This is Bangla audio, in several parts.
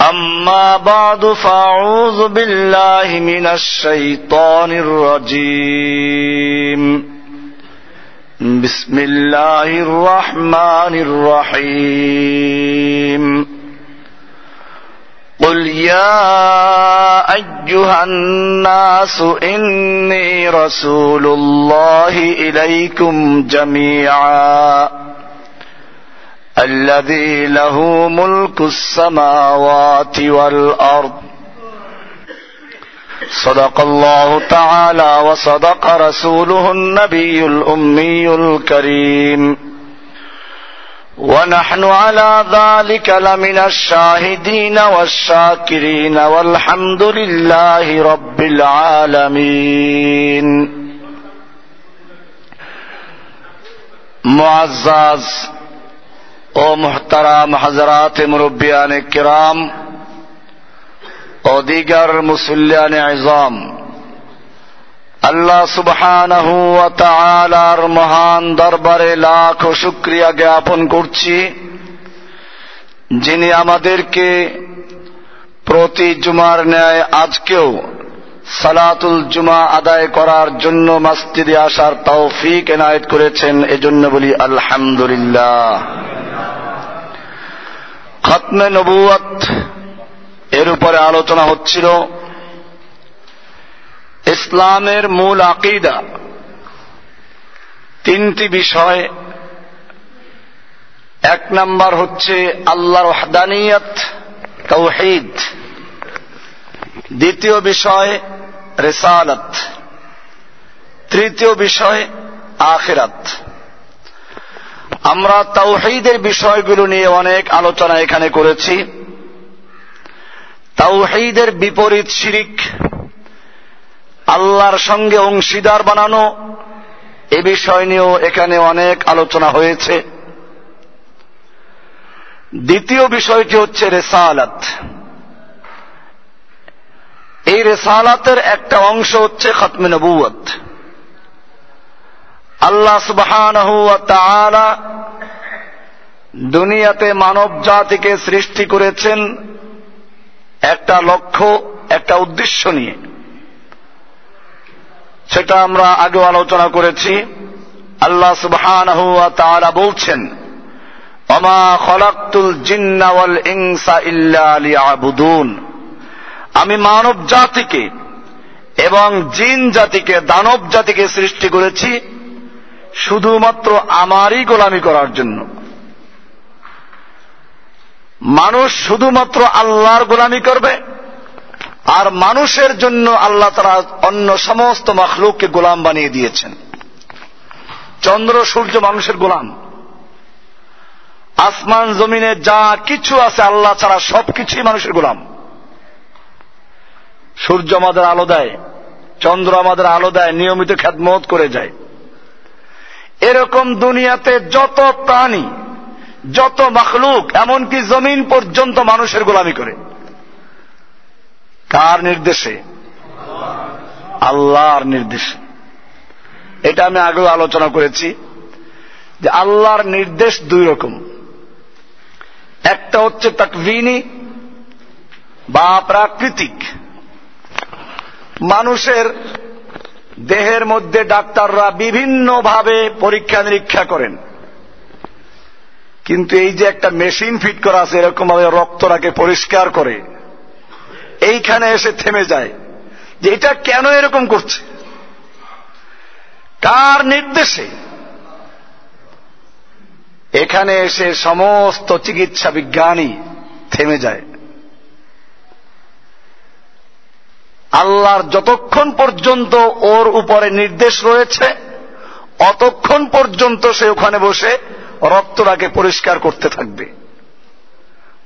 أما بعد فأعوذ بالله من الشيطان الرجيم بسم الله الرحمن الرحيم قل يا أيها الناس إني رسول الله إليكم جميعاً الذي له ملك السماوات والأرض. صدق الله تعالى وصدق رسوله النبي الأمي الكريم. ونحن على ذلك لمن الشاهدين والشاكرين والحمد لله رب العالمين. معزز ও মোহতারাম হাজরাত মুরব্বিয়ান কিরাম ও দিগার মুসল্লিয়ান আজম আল্লাহ সুবহানাহু ওয়া তাআলার মহান দরবারে লাখ শুকরিয়া জ্ঞাপন করছি যিনি আমাদেরকে প্রতি জুমার ন্যায় আজকেও সালাতুল জুমা আদায় করার জন্য মসজিদে আসার তৌফিক এনায়েত করেছেন, এজন্য বলি আলহামদুলিল্লাহ। খতমে নবুয়ত এর উপরে আলোচনা হচ্ছিল ইসলামের মূল আকিদা। তিনটি বিষয়। এক নাম্বার হচ্ছে আল্লাহর ওয়াহদানিয়ত, তৌহিদ। দ্বিতীয় বিষয় রেসালত। তৃতীয় বিষয়, আখিরাত। আমরা তাওহিদের বিষয়গুলো নিয়ে অনেক আলোচনা এখানে করেছি। তাওহিদের বিপরীত শিরিক, আল্লাহর সঙ্গে অংশীদার বানানো, এ বিষয় নিয়েও এখানে অনেক আলোচনা হয়েছে। দ্বিতীয় বিষয়টি হচ্ছে রেসালাত। এই রেসালাতের একটা অংশ হচ্ছে খতমে নবুয়ত আল্লাহ সুবহান দুনিয়াতে মানব জাতিকে সৃষ্টি করেছেন একটা লক্ষ্য, একটা উদ্দেশ্য নিয়ে। সেটা আমরা আগেও আলোচনা করেছি। আল্লাহ সুবহান বলছেন অমা খলাক্তুল জিন্নাওয়াল ইংসা ইল্লা লিয়াবুদুন। আমি মানব জাতিকে এবং জিন জাতিকে, দানব জাতিকে সৃষ্টি করেছি শুধুমাত্র আমারই গোলামি করার জন্য। মানুষ শুধুমাত্র আল্লাহর গোলামি করবে আর মানুষের জন্য আল্লাহ তারা অন্য সমস্ত মখলুককে গোলাম বানিয়ে দিয়েছেন। চন্দ্র, সূর্য মানুষের গোলাম। আসমান, জমিনে যা কিছু আছে আল্লাহ ছাড়া সবকিছুই মানুষের গোলাম। সূর্য আমাদের আলো দেয়, চন্দ্র আমাদের আলো দেয়, নিয়মিত খ্যাতমত করে যায়। এরকম দুনিয়াতে যত প্রাণী, যত মখলুক, এমনকি জমিন পর্যন্ত মানুষের গোলামি করে। কার নির্দেশে? আল্লাহর নির্দেশে। এটা আমি আগেও আলোচনা করেছি যে আল্লাহর নির্দেশ দুই রকম। একটা হচ্ছে তাকভিনী বা প্রাকৃতিক। মানুষের দেহের মধ্যে ডাক্তাররা বিভিন্নভাবে পরীক্ষা নিরীক্ষা করেন। কিন্তু এই যে একটা মেশিন ফিট করা আছে এরকম ভাবে রক্তটাকে পরিষ্কার করে, এইখানে এসে থেমে যায় যে এটা কেন এরকম করছে? কার নির্দেশে? এখানে এসে সমস্ত চিকিৎসা বিজ্ঞানী থেমে যায়। আল্লাহর যতক্ষণ পর্যন্ত ওর উপরে নির্দেশ রয়েছে, অতক্ষণ পর্যন্ত সে ওখানে বসে রক্তটাকে পরিষ্কার করতে থাকবে।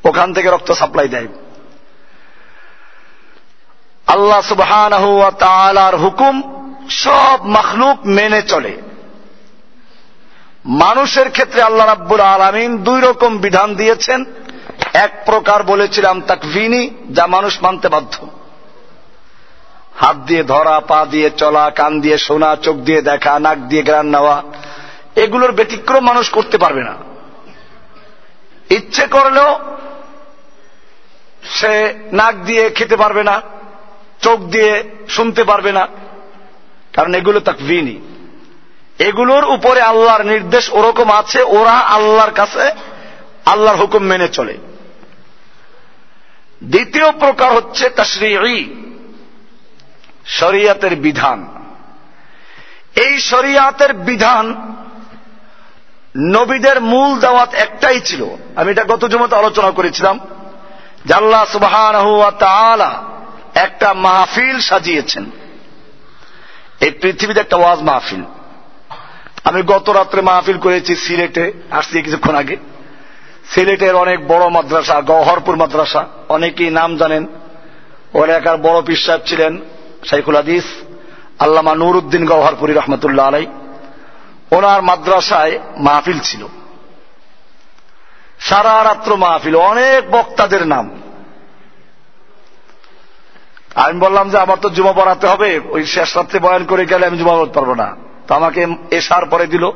ওখান থেকে রক্ত সাপ্লাই দেয়। আল্লাহ সুবহান হুকুম সব মখলুক মেনে চলে। মানুষের ক্ষেত্রে আল্লাহ রাব্বুল আলমিন দুই রকম বিধান দিয়েছেন। এক প্রকার বলেছিলাম তাকভিনি, যা মানুষ মানতে বাধ্য। হাত দিয়ে ধরা, পা দিয়ে চলা, কান দিয়ে শোনা, চোখ দিয়ে দেখা, নাক দিয়ে গ্রান নেওয়া, এগুলোর ব্যতিক্রম মানুষ করতে পারবে না। ইচ্ছে করলেও সে নাক দিয়ে খেতে পারবে না, চোখ দিয়ে শুনতে পারবে না, কারণ এগুলো তাকভিনি। এগুলোর উপরে আল্লাহর নির্দেশ ওরকম আছে, ওরা আল্লাহর কাছে আল্লাহর হুকুম মেনে চলে। দ্বিতীয় প্রকার হচ্ছে তশরি শরিয়াতের বিধান। এই শরিয়াতের বিধান নবীদের মূল দাওয়াত একটাই ছিল। আমি এটা গত জমতে আলোচনা করেছিলাম যে আল্লাহ সুবাহ একটা মাহফিল সাজিয়েছেন। এই পৃথিবীতে একটা ওয়াজ মাহফিল। আমি গত রাত্রে মাহফিল করেছি সিলেটে, আসছি কিছুক্ষণ আগে। সিলেটের অনেক বড় মাদ্রাসা, গহরপুর মাদ্রাসা, অনেকেই নাম জানেন। ও এলাকার বড় পিসাব ছিলেন শাইখুল হাদিস, আল্লামা নুরুদ্দিন গহরপুরি রহমতুল্লাহ আলাই ওনার মাদ্রাসায় মাহফিল ছিল। সারা রাত্র মাহফিল, অনেক বক্তাদের নাম। আমি বললাম যে, আমার তো জুমা পড়াতে হবে, ওই শেষ রাত্রে বয়ান করে গেলে আমি জুমা পড়তে পারব না। তো আমাকে এসার পরে দিল।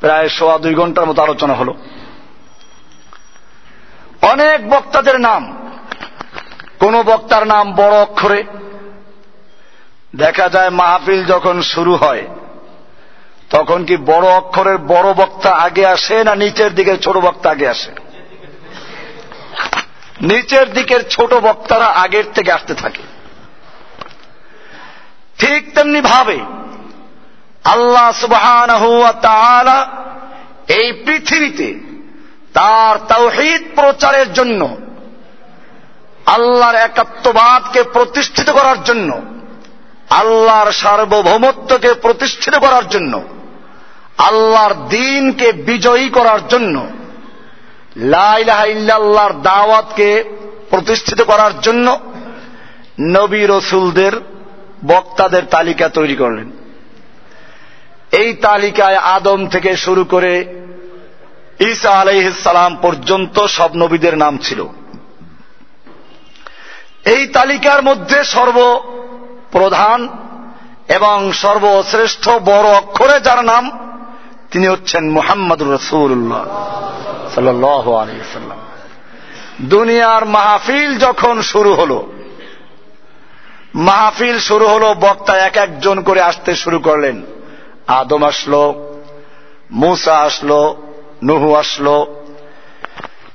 প্রায় সোয়া দুই ঘণ্টার মতো আলোচনা হলো। অনেক বক্তাদের নাম। কোন বক্তার নাম বড় অক্ষরে। দেখা যায় মাহফিল যখন শুরু হয়, তখন কি বড় অক্ষরের বড় বক্তা আগে আসে না নিচের দিকের ছোট বক্তা আগে আসে? নিচের দিকের ছোট বক্তারা আগের থেকে আসতে থাকে। ঠিক তেমনি ভাবে আল্লাহ সুবহান এই পৃথিবীতে তার তৌহিদ প্রচারের জন্য, আল্লাহর একাত্মবাদকে প্রতিষ্ঠিত করার জন্য আল্লাহর সার্বভৌমত্বকে প্রতিষ্ঠিত করার জন্য, আল্লাহর দিনকে বিজয়ী করার জন্য লাইলাহাইল্লাহর দাওয়াতকে প্রতিষ্ঠিত করার জন্য নবী রসুলদের, বক্তাদের তালিকা তৈরি করলেন। এই তালিকায় আদম থেকে শুরু করে ঈসা আলাইসালাম পর্যন্ত সব নবীদের নাম ছিল। এই তালিকার মধ্যে সর্বপ্রধান এবং সর্বশ্রেষ্ঠ বড় অক্ষরে যার নাম, তিনি হচ্ছেন মোহাম্মদ রসুল্লাহ সাল্লাম দুনিয়ার মাহফিল যখন শুরু হল, মাহফিল শুরু হলো, বক্তা এক একজন করে আসতে শুরু করলেন। আদম আসলো, মুসা আসলো, নুহু আসলো।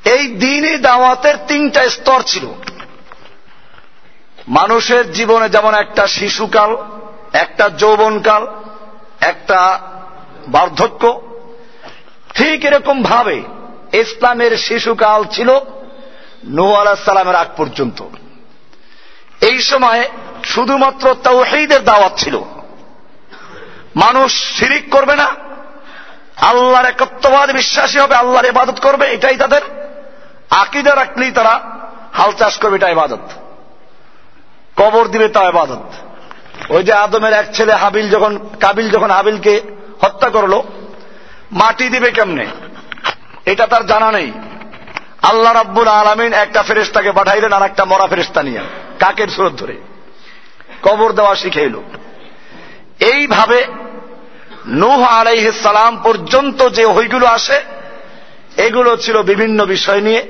এই দিনই দাওয়াতের তিনটা স্তর ছিল। মানুষের জীবনে যেমন একটা শিশুকাল, একটা যৌবনকাল, একটা বার্ধক্য, ঠিক এরকম ভাবে ইসলামের শিশুকাল ছিল নূ সালামের আগ পর্যন্ত। এই সময়ে শুধুমাত্র তাওহীদের দাওয়াত ছিল। মানুষ শিরিক করবে না, আল্লাহর একত্ববাদ বিশ্বাসী হবে, আল্লাহর ইবাদত করবে, এটাই তাদের আকিদা রাখলেই তারা হাল চাষ করবে এটা ইবাদত। কবর দিবে তা ইবাদত। ওই যে আদমের এক ছেলে হাবিল যখন, কাবিল যখন হাবিলকে হত্যা করল, মাটি দিবে কেমনে? এটা তার জানা নেই। আল্লাহ রাব্বুল আলমিন একটা ফেরেস্তাকে পাঠাইলেন আর একটা মরা ফেরেস্তা নিয়ে। কাকের সুরত ধরে? কবর দেওয়া শিখেইল। এইভাবে নূহ সালাম পর্যন্ত যে হইগুলো আসে, এগুলো ছিল বিভিন্ন বিষয় নিয়ে।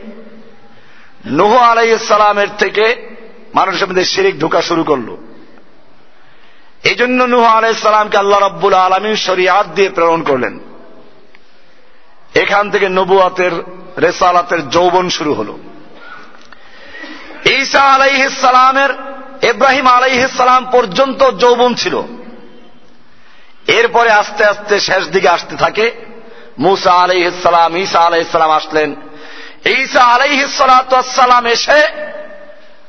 নুহ আলাইসালামের থেকে মানুষের মধ্যে শিরিক ঢোকা শুরু করল। এই জন্য নুহ আলাইসালামকে আল্লাহ রব্বুল আলমী শরিয়াত দিয়ে প্রেরণ করলেন। এখান থেকে নবুয়াতের, রেসালাতের যৌবন শুরু হল। ঈসা আলাইহিসালামের ইব্রাহিম আলাইহিসালাম পর্যন্ত যৌবন ছিল। এরপরে আস্তে আস্তে শেষ দিকে আসতে থাকে। মুসা আলাইহিসালাম ঈসা আলাইহিসালাম আসলেন। ঈসা আলাইহিসালাম এসে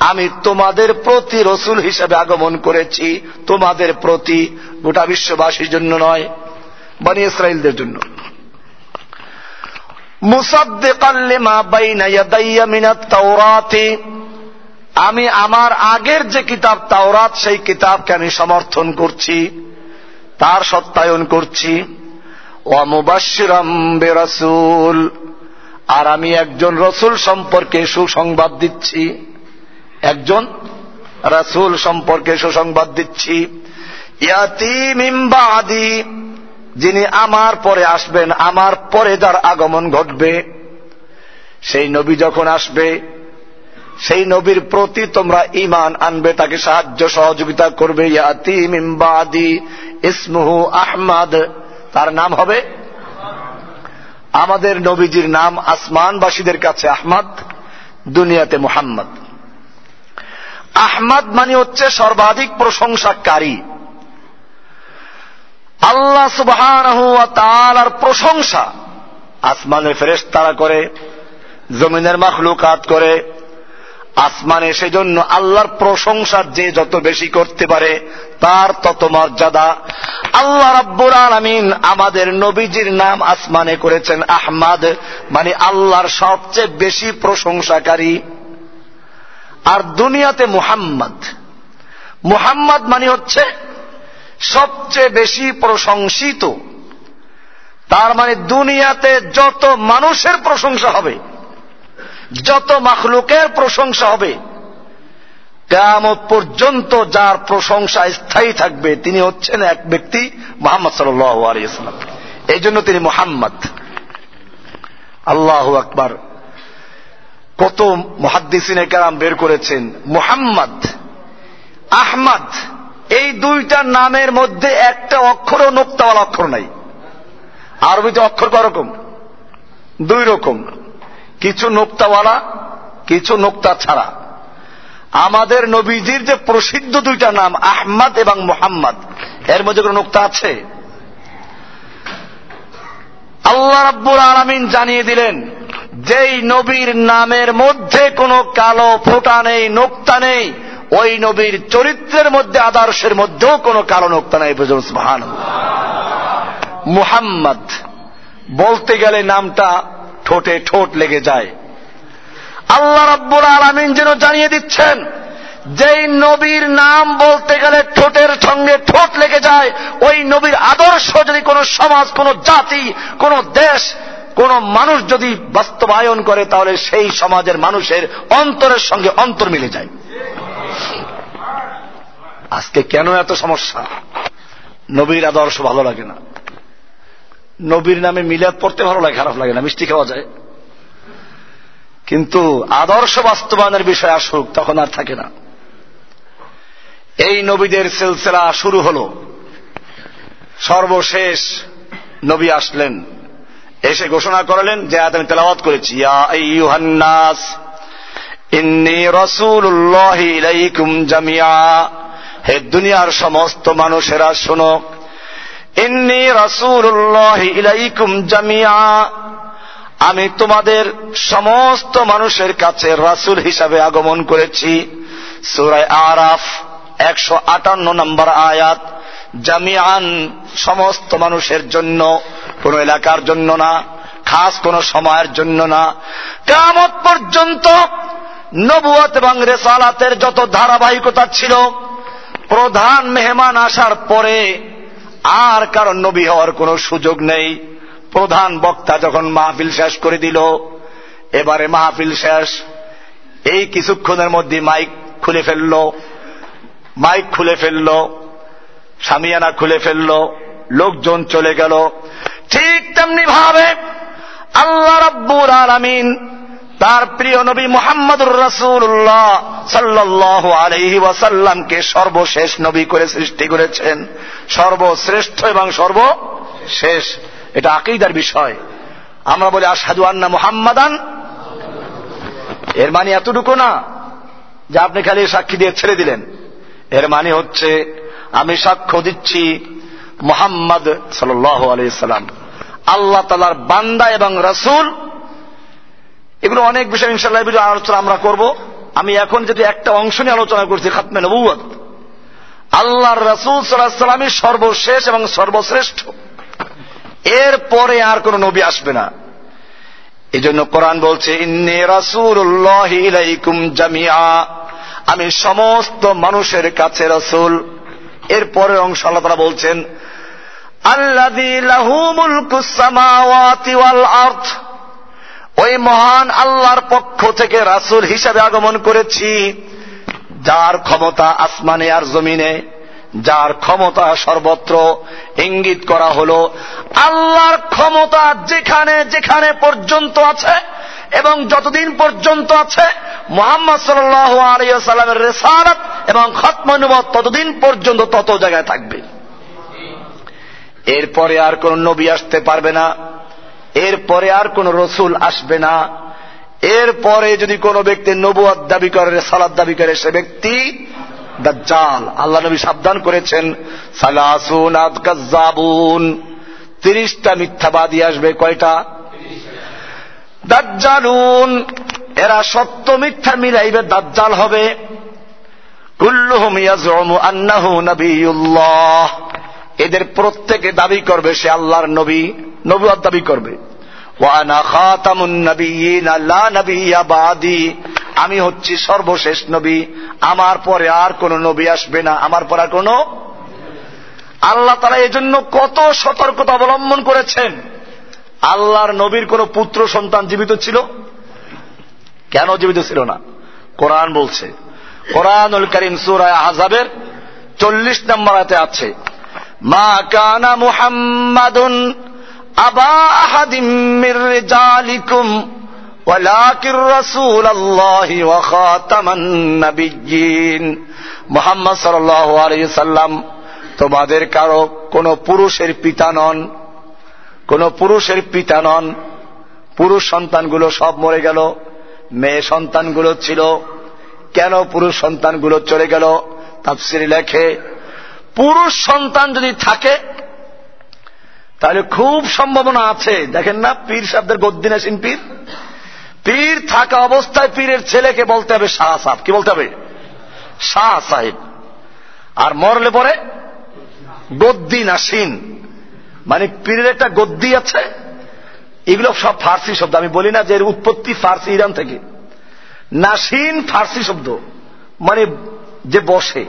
আমি তোমাদের প্রতি রসুল হিসেবে আগমন করেছি, তোমাদের প্রতি গোটা বিশ্ববাসীর জন্য নয়, বানি ইসরায়েলদের জন্য। আমি আমার আগের যে কিতাব তাওরাত, সেই কিতাবকে আমি সমর্থন করছি, তার সত্যায়ন করছি। আর আমি একজন রসুল সম্পর্কে সুসংবাদ দিচ্ছি। একজন রাসুল সম্পর্কে সুসংবাদ দিচ্ছি। আদি যিনি আমার পরে আসবেন, আমার পরে যার আগমন ঘটবে, সেই নবী যখন আসবে, সেই নবীর প্রতি তোমরা ইমান আনবে, তাকে সাহায্য সহযোগিতা করবে। ইয়াতি মিম্বাদি ইসমুহু আহমাদ, তার নাম হবে? আমাদের নবীজির নাম আসমানবাসীদের কাছে আহমদ, দুনিয়াতে মুহাম্মদ। আহমদ মানে হচ্ছে সর্বাধিক প্রশংসাকারী। আল্লাহ সুবাহ তার প্রশংসা, আসমানের ফেরেস তারা করে, জমিনের মাখলুকাত করে, আসমানে সেজন্য আল্লাহর প্রশংসা যে যত বেশি করতে পারে, তার তত মর্যাদা। আল্লাহ রাব্বুর আলমিন আমাদের নবীজির নাম আসমানে করেছেন আহমাদ মানে আল্লাহর সবচেয়ে বেশি প্রশংসাকারী। আর দুনিয়াতে মুহাম্মদ। মুহাম্মদ মানে হচ্ছে সবচেয়ে বেশি প্রশংসিত। তার মানে দুনিয়াতে যত মানুষের প্রশংসা হবে, যত মাখলুকের প্রশংসা হবে কেমন পর্যন্ত যার প্রশংসা স্থায়ী থাকবে তিনি হচ্ছেন এক ব্যক্তি মোহাম্মদ সাল্লাম এই জন্য তিনি মোহাম্মদ। আল্লাহ আকবার। কত মহাদ্দিসিনে কারাম বের করেছেন? মোহাম্মদ, আহমদ, এই দুইটা নামের মধ্যে একটা অক্ষর ও নোক্তাওয়ালা অক্ষর নাই। আরবিতে অক্ষর করকম দুই রকম। কিছু নোক্তাওয়ালা, কিছু নোক্তা ছাড়া। আমাদের নবীজির যে প্রসিদ্ধ দুইটা নাম, আহমদ এবং মোহাম্মদ, এর মধ্যে কোন নোক্তা আছে? আল্লাহ রাব্বুল আলমিন জানিয়ে দিলেন যেই নবীর নামের মধ্যে কোনো কালো ফোটা নেই, নোক্তা নেই, ওই নবীর চরিত্রের মধ্যে, আদর্শের মধ্যেও কোনো কালো নোক্তা নেই ভান মুহাম্মদ বলতে গেলে নামটা ঠোঁটে ঠোঁট লেগে যায়। আল্লাহ রব্বুল আলমিন যেন জানিয়ে দিচ্ছেন, যেই নবীর নাম বলতে গেলে ঠোঁটের সঙ্গে ঠোঁট লেগে যায়, ওই নবীর আদর্শ যদি কোনো সমাজ, কোনো জাতি, কোনো দেশ কোন মানুষ যদি বাস্তবায়ন করে, তাহলে সেই সমাজের মানুষের অন্তরের সঙ্গে অন্তর মিলে যায়। আজকে কেন এত সমস্যা? নবীর আদর্শ ভালো লাগে না। নবীর নামে মিলাদ পড়তে ভালো লাগে, খারাপ লাগে না, মিষ্টি খাওয়া যায়। কিন্তু আদর্শ বাস্তবায়নের বিষয় আসুক, তখন আর থাকে না। এই নবীদের সিলসিলা শুরু হল। সর্বশেষ নবী আসলেন। এসে ঘোষণা করলেন যে আমি তেলাওয়াত করেছি। ইন্নি রসুল্লাহ ইলাইকুম জামিয়া হে দুনিয়ার সমস্ত মানুষেরা শোনো। ইন্নি রসুল্লাহ ইলাইকুম জামিয়া আমি তোমাদের সমস্ত মানুষের কাছে রাসুল হিসাবে আগমন করেছি। সুরায় আরাফ, একশো আটান্ন নম্বর আয়াত জামিয়ান সমস্ত মানুষের জন্য কোন এলাকার জন্য না, খাস কোন সময়ের জন্য না। কামত পর্যন্ত নবুয়াত এবং রেসালাতের যত ধারাবাহিকতা ছিল, প্রধান মেহমান আসার পরে আর কারণ নবী হওয়ার কোনো সুযোগ নেই। প্রধান বক্তা যখন মাহফিল শেষ করে দিল, এবারে মাহফিল শেষ। এই কিছুক্ষণের মধ্যে মাইক খুলে ফেলল, মাইক খুলে ফেলল, সামিয়ানা খুলে ফেলল, লোকজন চলে গেল। ঠিক তেমনি ভাবে আল্লাহ রব্বুর আলমিন তার প্রিয় নবী মোহাম্মদুর রসুল্লাহ সাল্লাহ আলহি ওয়াসাল্লামকে সর্বশেষ নবী করে সৃষ্টি করেছেন। সর্বশ্রেষ্ঠ এবং সর্বশেষ। এটা আকিদার বিষয়। আমরা বলি আসাদু আন্না মোহাম্মদান। এর মানে এতটুকু না যে আপনি খালি সাক্ষী দিয়ে ছেড়ে দিলেন। এর মানে হচ্ছে, আমি সাক্ষ্য দিচ্ছি মোহাম্মদ সাল আলাইসাল্লাম আল্লাহ তালার বান্দা এবং রসুল। এগুলো অনেক বিষয় ইনশাল্লাহ আলোচনা আমরা করব। আমি এখন যেটি একটা অংশ নিয়ে আলোচনা করছি, খাতমে নবুয় আল্লাহর রসুল সাল্লাহ সাল্লামই সর্বশেষ এবং সর্বশ্রেষ্ঠ। এর পরে আর কোন নবী আসবে না। এই জন্য কোরআন বলছে, ইন্নি রাসুল্লাহ আমি সমস্ত মানুষের কাছে রসুল। এর পরের অংশ আল্লাহ তারা বলছেন ওই মহান আল্লাহর পক্ষ থেকে রাসুল হিসাবে আগমন করেছি, যার ক্ষমতা আসমানে আর জমিনে, যার ক্ষমতা সর্বত্র ইঙ্গিত করা হল আল্লাহর ক্ষমতা যেখানে যেখানে পর্যন্ত আছে এবং যতদিন পর্যন্ত আছে, মোহাম্মদ সাল্লাহ আলিয়াল্লামের রেসারত এবং খতমনুবত ততদিন পর্যন্ত তত জায়গায় থাকবে। এরপরে আর কোন নবী আসতে পারবে না, এরপরে আর কোন রসুল আসবে না, এরপরে যদি কোনো ব্যক্তি নবুয়াদ দাবি করে, সালাদ দাবি করে, সে ব্যক্তি দাজ্জাল। আল্লাহ নবী সাবধান করেছেন, সালাসুন আদকাজাবুন তিরিশটা মিথ্যাবাদী আসবে, কয়টা? দাজ্জালুন। এরা সত্য মিথ্যা মিলাইবে, দাজ্জাল হবে। কুল্লুহুম ইয়াজউমু আন্নাহু নবিয়ুল্লাহ। এদের প্রত্যেকে দাবি করবে সে আল্লাহর নবী, নবুয়াদ দাবি করবে। আমি হচ্ছি সর্বশেষ নবী, আমার পরে আর কোন নবী আসবে না, আমার পর আর কোন আল্লাহ তারা এজন্য কত সতর্কতা অবলম্বন করেছেন। আল্লাহর নবীর কোন পুত্র সন্তান জীবিত ছিল? কেন জীবিত ছিল না? কোরআন বলছে, কোরআনুল করিম সুরায় আজাবের চল্লিশ নম্বর আছে মা কানা মুহাম্মাদুন আবা আহাদিম মির রিজালিকুম ولكن رسول الله وخاتم النبيين মোহাম্মদ সাল্লাহ আলী সাল্লাম তোমাদের কারো কোন পুরুষের পিতা নন কোন পুরুষের পিতা নন পুরুষ সন্তানগুলো সব মরে গেল মেয়ে সন্তানগুলো ছিল কেন পুরুষ সন্তানগুলো চলে গেল তাফসির লেখে পুরুষ সন্তান যদি থাকে, তাহলে খুব সম্ভাবনা আছে। দেখেন না, পীর সাহেবদের গদ্দিন আসেন পীর। পীর থাকা অবস্থায় পীরের ছেলেকে বলতে হবে শাহ সাহেব। কি বলতে হবে? শাহ সাহেব। আর মরলে পরে গদ্দি নাসিন মানে পীরের একটা গদ্দি আছে। এগুলো সব ফার্সি শব্দ। আমি বলি না যে এর উৎপত্তি ফার্সি, ইরান থেকে। নাসিন ফার্সি শব্দ। মানে যে বসে।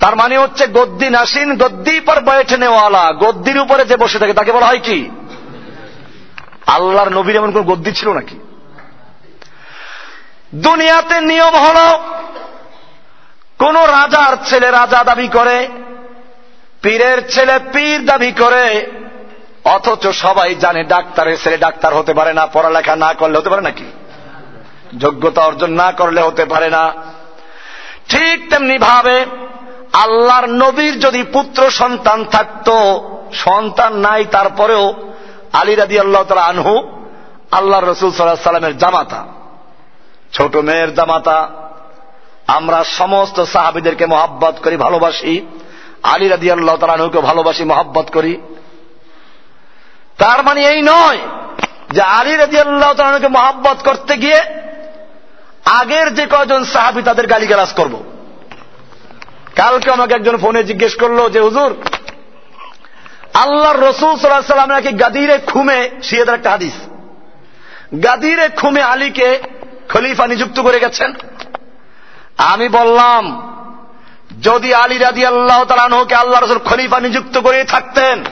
তার মানে হচ্ছে গদ্দি নাসিন, গদ্দি পর বয়েঠে নেওয়ালা। গদ্দির উপরে যে বসে থাকে, তাকে বলা হয় কি? আল্লাহর নবীর এমন কোন গদ্দি ছিল নাকি? দুনিয়াতে নিয়ম হল, কোন রাজার ছেলে রাজা দাবি করে, পীরের ছেলে পীর দাবি করে, অথচ সবাই জানে ডাক্তারের ছেলে ডাক্তার হতে পারে না, পড়ালেখা না করলে হতে পারে নাকি? যোগ্যতা অর্জন না করলে হতে পারে না। ঠিক তেমনি ভাবে আল্লাহর নবীর যদি পুত্র সন্তান থাকত, সন্তান নাই, তারপরেও আলী রাদি আল্লাহ তালা আনহু আল্লাহ রসুল সাল্লাহ সাল্লামের জামাতা। ছোট মেয়ের জামাতা। আমরা সমস্ত সাহাবিদেরকে মহাব্বত করি, ভালোবাসি। আলী রাদি আল্লাহ তালা আনহুকে ভালোবাসি, মহাব্বত করি। তার মানে এই নয় যে আলী রাজি আল্লাহ তালাকে মহাব্বত করতে গিয়ে আগের যে কজন সাহাবি তাদের গালিগালাজ করব। কালকে আমাকে একজন ফোনে জিজ্ঞেস করল যে, হুজুর, আল্লাহর রসুল সাল্লাহ সাল্লাম নাকি গাদিরে খুমে? শিয়েদের একটা হাদিস। গাদিরে খুমে আলীকে খলিফা নিযুক্ত করে গেছেন। আমি বললাম, যদি আলী রাজি আল্লাহ তালানহকে আল্লাহ রসুল খলিফা নিযুক্ত করে থাকতেন,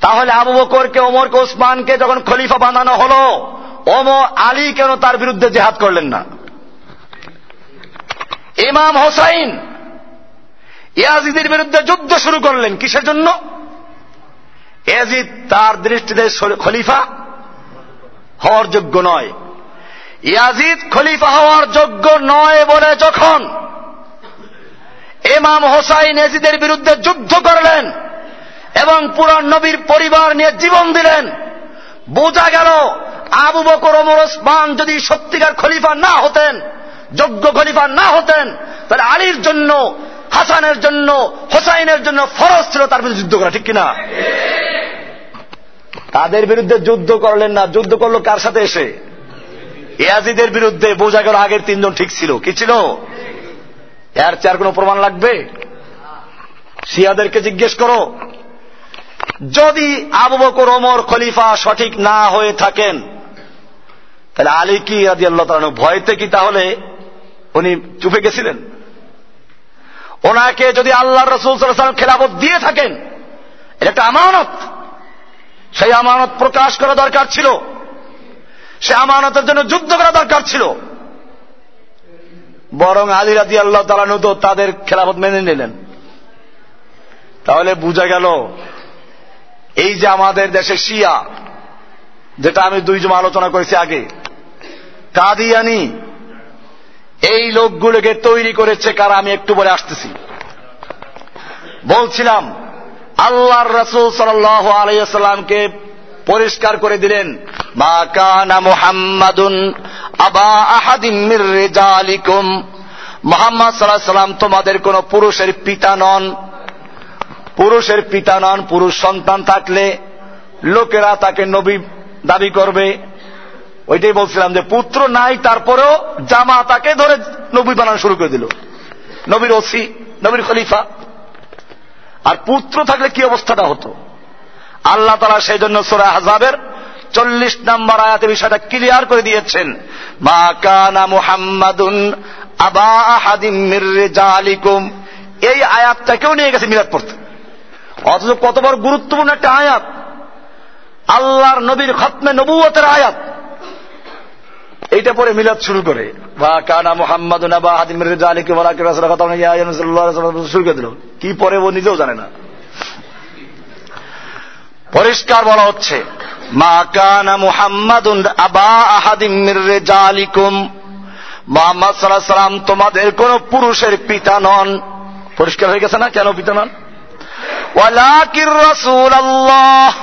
তাহলে আবু বকরকে, ওমরকে, ওসমানকে যখন খলিফা বানানো হলো, ওমর আলী কেন তার বিরুদ্ধে জেহাদ করলেন না? ইমাম হোসাইন ইয়াজিদের বিরুদ্ধে যুদ্ধ শুরু করলেন। কিসের জন্য? এজিদ তার দৃষ্টিতে খলিফা হওয়ার যোগ্য নয়। ইয়াজিদ খলিফা হওয়ার যোগ্য নয় বলে যখন এমাম হোসাইন এজিদের বিরুদ্ধে যুদ্ধ করলেন এবং পুরান নবীর পরিবার নিয়ে জীবন দিলেন, বোঝা গেল আবু বকর ওমর ওসমান যদি সত্যিকার খলিফা না হতেন, যোগ্য খলিফা না হতেন, তাহলে আলীর জন্য হাসানের জন্য, হোসাইনের জন্য ফরজ ছিল তার বিরুদ্ধে যুদ্ধ করা, ঠিক কিনা? তাদের বিরুদ্ধে যুদ্ধ করলেন না। যুদ্ধ করল কার সাথে এসে? ইয়াজিদের বিরুদ্ধে বোঝা গেল আগের তিনজন ঠিক ছিল। কি ছিল? এর চার কোন প্রমাণ লাগবে? শিয়াদেরকে জিজ্ঞেস করো। যদি আবু বকর, ওমর, খলিফা সঠিক না হয়ে থাকেন, তাহলে আলী কি রাজি আল্লাহ ভয়তে কি তাহলে উনি চুপে গেছিলেন? ওনাকে যদি আল্লাহ রসুল সাল্লাম খেলাফত দিয়ে থাকেন, এটা একটা আমানত। সেই আমানত প্রকাশ করা দরকার ছিল। সে আমানতের জন্য যুদ্ধ করা দরকার ছিল। বরং আলী রাজি আল্লাহ তালানু তো তাদের খেলাফত মেনে নিলেন। তাহলে বুঝা গেল, এই যে আমাদের দেশে শিয়া, যেটা আমি দুইজন আলোচনা করেছি আগে, কাদিয়ানি এই লোকগুলোকে তৈরি করেছে কারা? আমি একটু বলে আসতেছি। বলছিলাম, আল্লাহর রসুল সাল আলাইসাল্লামকে পরিষ্কার করে দিলেন, মা কানা মুহাম্মাদুন আবা আহাদিম মির রিজালিকুম। মোহাম্মদ সাল্লাহ সাল্লাম তোমাদের কোন পুরুষের পিতা নন। পুরুষের পিতা নন, পুরুষ সন্তান থাকলে লোকেরা তাকে নবী দাবি করবে। ওইটাই বলছিলাম যে পুত্র নাই, তারপরেও জামা তাকে ধরে নবী বানানো শুরু করে দিল। নবীর ওসি, নবীর খলিফা। আর পুত্র থাকলে কি অবস্থাটা হতো? আল্লাহ তালা সেই জন্য সোরা হাজাবের চল্লিশ নম্বর আয়াতে বিষয়টা ক্লিয়ার করে দিয়েছেন। মা কানা মুহাম্মাদুন আবা আহাদিম মির্রেজালিকুম এই আয়াতটাকেও নিয়ে গেছে মিলাদ পড়তে। অথচ কত বড় গুরুত্বপূর্ণ একটা আয়াত। আল্লাহর নবীর খতমে নবুয়তের আয়াত। এইটা পরে মিলাদ শুরু করে। বা কানা মোহাম্মদ শুরু করে দিল। কি পরে ও নিজেও জানে না। পরিষ্কার বলা হচ্ছে, মা কানা মুহাম্মাদ আবা আহাদিম রেজা আলিকুম মোহাম্মদ সাল্লাহ সাল্লাম তোমাদের কোন পুরুষের পিতা নন। পরিষ্কার হয়ে গেছে না? কেন পিতা নন? ওয়ালাকির রসুল আল্লাহ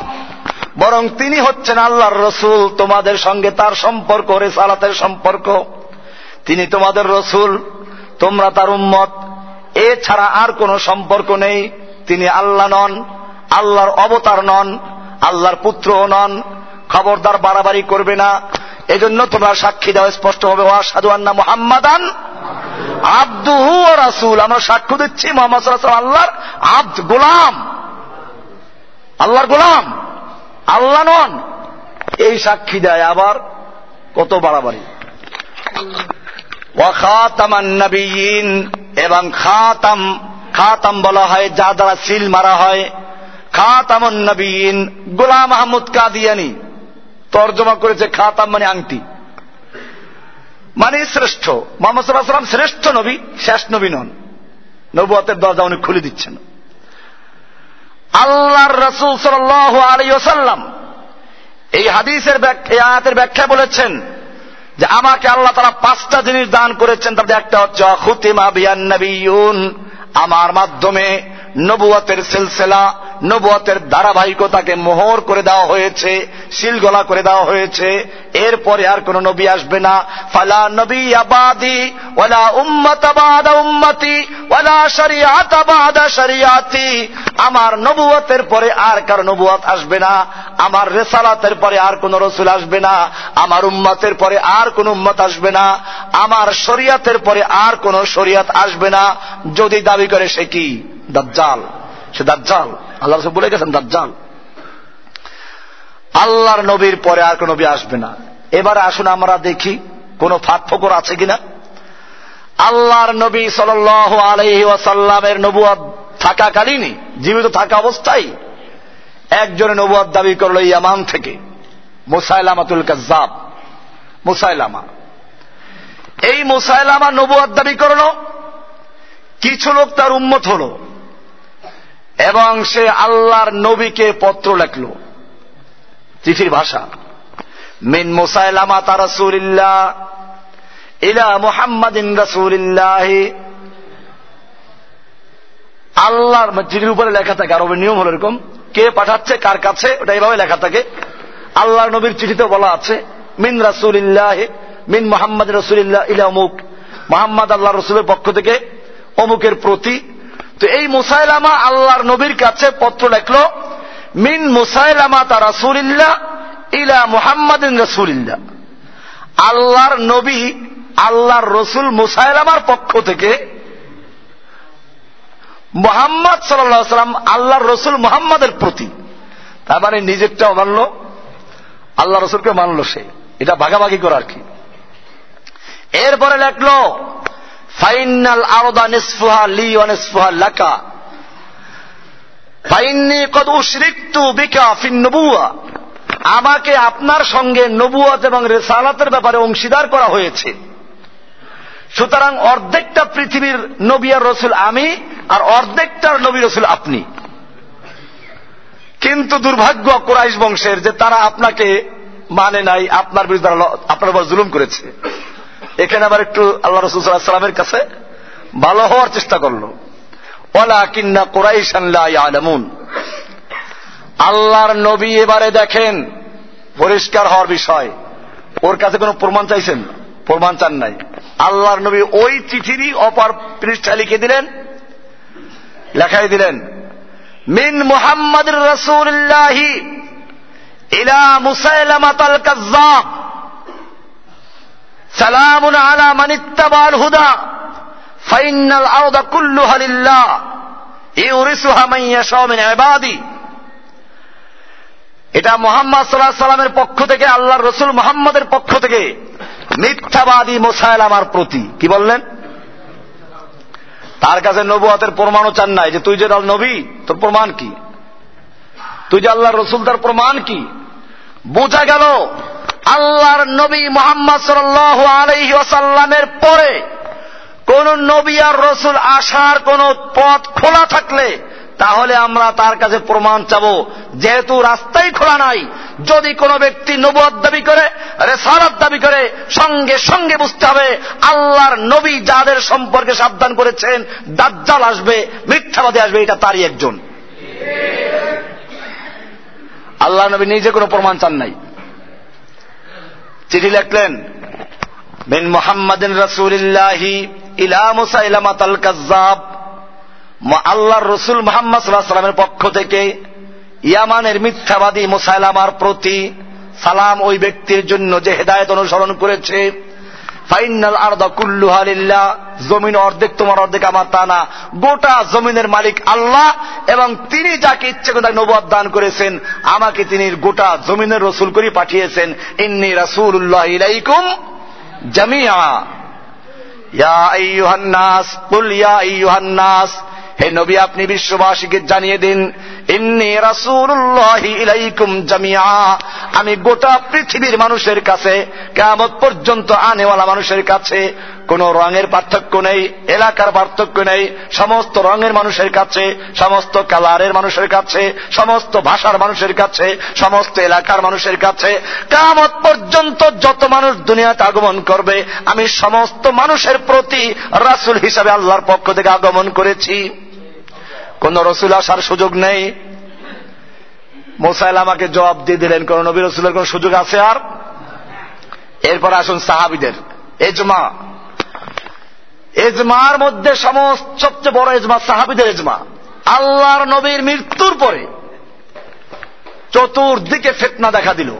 বরং তিনি হচ্ছেন আল্লাহর রসুল, তোমাদের সঙ্গে তার সম্পর্ক, রেসালাতের সম্পর্ক। তিনি তোমাদের রসুল, তোমরা তার উম্মত। এছাড়া আর কোন সম্পর্ক নেই। তিনি আল্লাহ নন, আল্লাহর অবতার নন, আল্লাহর পুত্রও নন। খবরদার বাড়াবাড়ি করবে না। এজন্য তোমরা সাক্ষী দাও স্পষ্ট হবে ওয়াসাদু আন্না মোহাম্মদান আব্দুহু রাসুল। আমরা সাক্ষ্য দিচ্ছি মোহাম্মদ আল্লাহর আব্দ গোলাম। আল্লাহর গোলাম। আল্লাহ নন। এই সাক্ষী দেয় আবার কত বাড়াবাড়ি। নবীন এবং খাতাম খাতাম বলা হয় যা দ্বারা সিল মারা হয়। খাতামন নবীন গোলাম আহমদ কাদিয়ানি। তর্জমা করেছে খাতাম মানে আংটি। মানে শ্রেষ্ঠ। মোহাম্মদ সাল্লাম শ্রেষ্ঠ নবী, শেষ নবী নন। নবুয়াতের দরজা উনি খুলে দিচ্ছেন। আল্লাহর রসুল সাল আলী ওসাল্লাম এই হাদিসের আয়াতের ব্যাখ্যা বলেছেন যে আমাকে আল্লাহ তারা পাঁচটা জিনিস দান করেছেন তাদের একটা হচ্ছে অখুতিমা বিয়ান আমার মাধ্যমে নবুয়াতের সিলসিলা নবুয়াতের ধারাবাহিকতাকে মোহর করে দেওয়া হয়েছে শিলগলা করে দেওয়া হয়েছে। এরপরে আর কোন নবী আসবে না। ফালা নবী আবাদি ওলা উম্মত আবাদা উম্মতি ওলা শরিয়াত আবাদা শরিয়াতি। আমার নবুয়াতের পরে আর কারও নবুয়াত আসবে না। আমার রেসালাতের পরে আর কোন রসুল আসবে না। আমার উম্মতের পরে আর কোন উম্মত আসবে না। আমার শরিয়াতের পরে আর কোন শরিয়াত আসবে না। যদি দাবি করে সে কি? দাজ্জাল। সে দাজ্জাল। আল্লাহ রসুল বলে গেছেন, দাজ্জাল। আল্লাহর নবীর পরে আর কোন নবী আসবে না। এবার আসুন আমরা দেখি কোন ফাঁক ফকর আছে কিনা। আল্লাহর নবী সাল আলহি ওয়াসাল্লামের নবুয়াদ থাকাকালীনই, জীবিত থাকা অবস্থায় একজনে নবুয়াদ দাবি করল ইয়ামান থেকে, মুসাইলামাতুল কাজাব মুসাইলামা। এই মুসাইলামা নবুয়াদ দাবি করল, কিছু লোক তার উন্মত হল। এবং সে আল্লাহর নবীকে পত্র লেখল। চিঠির ভাষা। মিন মুসাইলামা তা রসুলিল্লাহ ইলা মুহাম্মাদিন রসুলিল্লাহ। আল্লাহর চিঠির উপরে লেখা থাকে। আরবের নিয়ম হল এরকম, কে পাঠাচ্ছে, কার কাছে, ওটা এইভাবে লেখা থাকে। আল্লাহর নবীর চিঠিতে বলা আছে, মিন রাসুলিল্লাহ, মিন মোহাম্মদ রসুলিল্লাহ ইলা অমুক। মোহাম্মদ আল্লাহ রসুলের পক্ষ থেকে অমুকের প্রতি তো এই মুসাইলামা আল্লাহর নবীর কাছে পত্র লেখল, মিন মুসাইলামা তা রাসুলিল্লাহ ইলা মুহাম্মাদিন রসুলিল্লাহ। আল্লাহর নবী, আল্লাহর রসুল মুসাইলামার পক্ষ থেকে মোহাম্মদ সাল্লাম আল্লাহর রসুল মোহাম্মদের প্রতি। তার মানে নিজেরটাও মানল আল্লাহ রসুলকে মানল সে। এটা ভাগাভাগি করার কি? এরপরে লেখলো ফাইনাল আরদা নিসফুহা লি অনিসফুহা লাকা। ফাইন্নি কদ উশরিকতু বিকা ফিন আমাকে আপনার সঙ্গে নবুয়াত এবং রেসালাতের ব্যাপারে অংশীদার করা হয়েছে। সুতরাং অর্ধেকটা পৃথিবীর নবী আর রসুল আমি, আর অর্ধেকটার নবী রসুল আপনি। কিন্তু দুর্ভাগ্য কোরাইশ বংশের যে তারা আপনাকে মানে নাই, আপনার বিরুদ্ধে আপনার জুলুম করেছে। এখানে আবার একটু আল্লাহ রসুল কাছে ভালো হওয়ার চেষ্টা করল। আল্লাহর নবী এবারে দেখেন, পরিষ্কার হওয়ার বিষয়। ওর কাছে কোনো প্রমাণ চাইছেন? প্রমাণ চান নাই। আল্লাহর নবী ওই চিঠিরই অপর পৃষ্ঠা লিখে দিলেন, লেখাই দিলেন, মিন মুহাম্মদ রসুল্লাহি ইলা মুসাইলামাতাল কাজ্জাব। সালামুন আলা মান ইত্তাবাল হুদা ফাইনাল আরদা কুল্লুহা লিল্লাহ, ইউরিসুহা ইবাদি। এটা মোহাম্মদ সাল্লাহ সাল্লামের পক্ষ থেকে, আল্লাহর রসুল মোহাম্মদের পক্ষ থেকে মিথ্যাবাদী মোসাইলামার প্রতি। কি বললেন? তার কাছে নবুয়াতের প্রমাণও চান নাই যে তুই যে নবী, তোর প্রমাণ কি? তুই যে আল্লাহর রসুল, তার প্রমাণ কি? বোঝা গেল আল্লাহর নবী মোহাম্মদ সাল আলহি ওয়াসাল্লামের পরে কোন নবী আর রসুল আসার কোন পথ খোলা থাকলে তাহলে আমরা তার কাছে প্রমাণ চাব, যেহেতু রাস্তাই খোলা নাই। যদি কোনো ব্যক্তি নবদ দাবি করে রেসারত দাবি করে, সঙ্গে সঙ্গে বুঝতে হবে, আল্লাহর নবী যাদের সম্পর্কে সাবধান করেছেন, দাজ্জাল আসবে, মিথ্যাবাদী আসবে, এটা তারই একজন। আল্লাহ নবী নিজে কোনো প্রমাণ চান নাই। চিঠি লিখলেন বিন মোহাম্মদিন রসুলিল্লাহি ইলা মুসাইলামাত আল কাজ্জাব আল্লাহর রসুল মোহাম্মদ সাল্লাহ সাল্লামের পক্ষ থেকে ইয়ামানের মিথ্যাবাদী মুসাইলামার প্রতি সালাম ওই ব্যক্তির জন্য যে হেদায়ত অনুসরণ করেছে। ফাইনাল আরদা কুল্লুহালিল্লাহ জমিন অর্ধেক তোমার অর্ধেক, আমার তা না। গোটা জমিনের মালিক আল্লাহ, এবং তিনি যাকে ইচ্ছে করে নবাদ দান করেছেন, আমাকে তিনি গোটা জমিনের রসুল করে পাঠিয়েছেন। ইন্নি রাসুল্লাহ ইলাইকুম জামিয়া ইয়া ইউহান্নাস কুল ইয়া আইয়ুহান্নাস হে নবী, আপনি বিশ্ববাসীকে জানিয়ে দিন, ইন্নি রাসূলুল্লাহি ইলাইকুম জামিয়া আমি গোটা পৃথিবীর মানুষের কাছে কেমত পর্যন্ত আনেওয়ালা মানুষের কাছে কোন রঙের পার্থক্য নেই, এলাকার পার্থক্য নেই, সমস্ত রঙের মানুষের কাছে, সমস্ত কালারের মানুষের কাছে, সমস্ত ভাষার মানুষের কাছে, সমস্ত এলাকার মানুষের কাছে। কামত পর্যন্ত যত মানুষ দুনিয়াতে আগমন করবে, আমি সমস্ত মানুষের প্রতি রাসুল হিসাবে আল্লাহর পক্ষ থেকে আগমন করেছি। কোন রসুল আসার সুযোগ নেই। মোসাইল আমাকে জবাব দিয়ে দিলেন, কোন নবী রসুলের কোন সুযোগ আছে আর? এরপর আসুন সাহাবিদের। এজমা। এজমার মধ্যে সমস্ত, সবচেয়ে বড় এজমা সাহাবিদের এজমা। আল্লাহর নবীর মৃত্যুর পরে চতুর্দিকে ফেতনা দেখা দিল।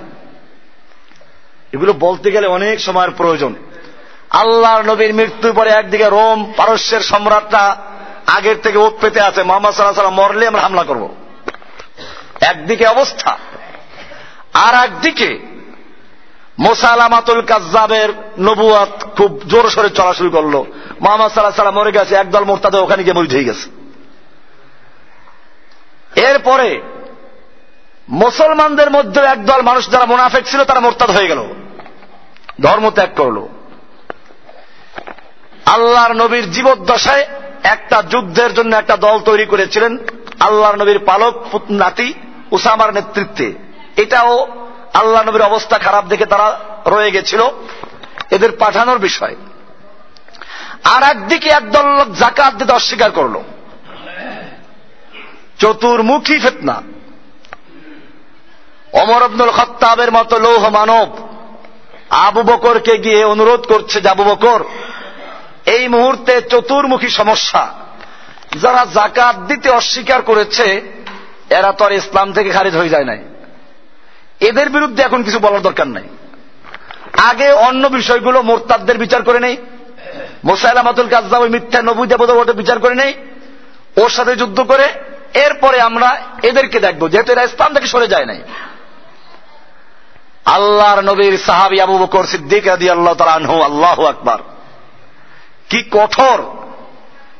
এগুলো বলতে গেলে অনেক সময়ের প্রয়োজন। আল্লাহর নবীর মৃত্যুর পরে একদিকে রোম পারস্যের সম্রাটটা আগের থেকে ওপ পেতে আছে, মোহাম্মদ সাল্লাহ সাল্লাম মরলে আমরা হামলা করব। একদিকে অবস্থা আর একদিকে মোসালামাতুল কাজাবের নবুয়াত খুব জোর সরে চলা শুরু করল। মোহাম্মদ সাল্লাহ সাল্লাম মরে গেছে, একদল মোরতাদে ওখানে গিয়ে মরিত হয়ে গেছে। এরপরে মুসলমানদের মধ্যে একদল মানুষ যারা মোনাফেক ছিল, তারা মোরতাদ হয়ে গেল। ধর্ম ত্যাগ করল। আল্লাহর নবীর জীবদ্দশায় একটা যুদ্ধের জন্য একটা দল তৈরি করেছিলেন আল্লাহর নবীর পালক নাতি, উসামার নেতৃত্বে। এটাও আল্লাহ নবীর অবস্থা খারাপ দেখে তারা রয়ে গেছিল। এদের পাঠানোর বিষয়। আর একদিকে একদল লোক জাকাত দিতে অস্বীকার করল। চতুর্মুখী ফেতনা। অমর আব্দুল খত্তাবের মতো লৌহ মানব আবু বকরকে গিয়ে অনুরোধ করছে যে, আবু বকর এই মুহূর্তে চতুর্মুখী সমস্যা। যারা জাকাত দিতে অস্বীকার করেছে, এরা তো আর ইসলাম থেকে খারিজ হয়ে যায় নাই। এদের বিরুদ্ধে এখন কিছু বলার দরকার নাই। আগে অন্য বিষয়গুলো মোরতাদদের বিচার করে নেই। মোসাইলামাতুল কাজদা ওই মিথ্যা নবী দেবতা বিচার করে নেই। ওর সাথে যুদ্ধ করে, এরপরে আমরা এদেরকে দেখব, যেহেতু এরা ইসলাম থেকে সরে যায় নাই। আল্লাহর নবীর সাহাবি আবু বকর সিদ্দিক আদি আল্লাহ তালু আল্লাহ আকবার। কঠোর,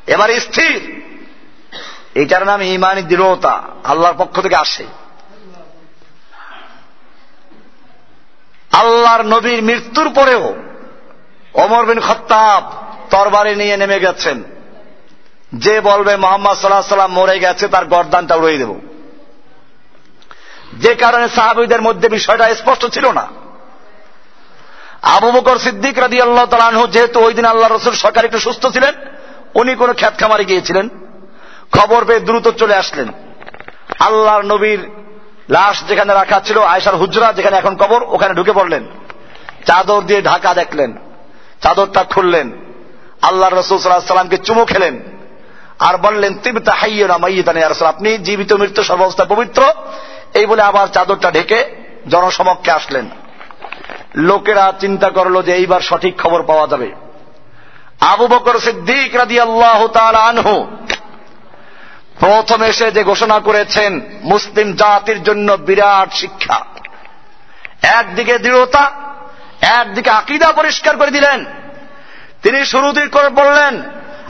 এবার স্থির। এটার নাম ইমানি দৃঢ়তা, আল্লাহর পক্ষ থেকে আসে। আল্লাহর নবীর মৃত্যুর পরেও অমর বিন খত্তাব তরবারি নিয়ে নেমে গেছেন। যে বলবে, মোহাম্মদ সাল্লাহ সাল্লাম মরে গেছে, তার গরদানটা উড়িয়ে দেব। যে কারণে সাহাবিদের মধ্যে বিষয়টা স্পষ্ট ছিল না। আবু বকর সিদ্দিক রাদি আল্লাহ তালানহু যেহেতু ওই দিন আল্লাহ রসুল সরকার একটু সুস্থ ছিলেন, উনি কোন খ্যাত খামারে গিয়েছিলেন। খবর পেয়ে দ্রুত চলে আসলেন। আল্লাহর নবীর লাশ যেখানে রাখা ছিল আয়সার হুজরা যেখানে এখন কবর, ওখানে ঢুকে পড়লেন। চাদর দিয়ে ঢাকা দেখলেন। চাদরটা খুললেন। আল্লাহ রসুল সাল্লাহ সাল্লামকে চুমু খেলেন। আর বললেন, তিবিতা হাইয়ে না মাইয়ে আপনি জীবিত মৃত্যু সর্বাবস্থা পবিত্র। এই বলে আবার চাদরটা ঢেকে জনসমক্ষে আসলেন। লোকেরা চিন্তা করল যে এইবার সঠিক খবর পাওয়া যাবে। আবু বকর সিদ্দিক রাদি আল্লাহ আনহু প্রথম এসে যে ঘোষণা করেছেন, মুসলিম জাতির জন্য বিরাট শিক্ষা। একদিকে দৃঢ়তা, একদিকে আকিদা পরিষ্কার করে দিলেন। তিনি শুরুতেই করে বললেন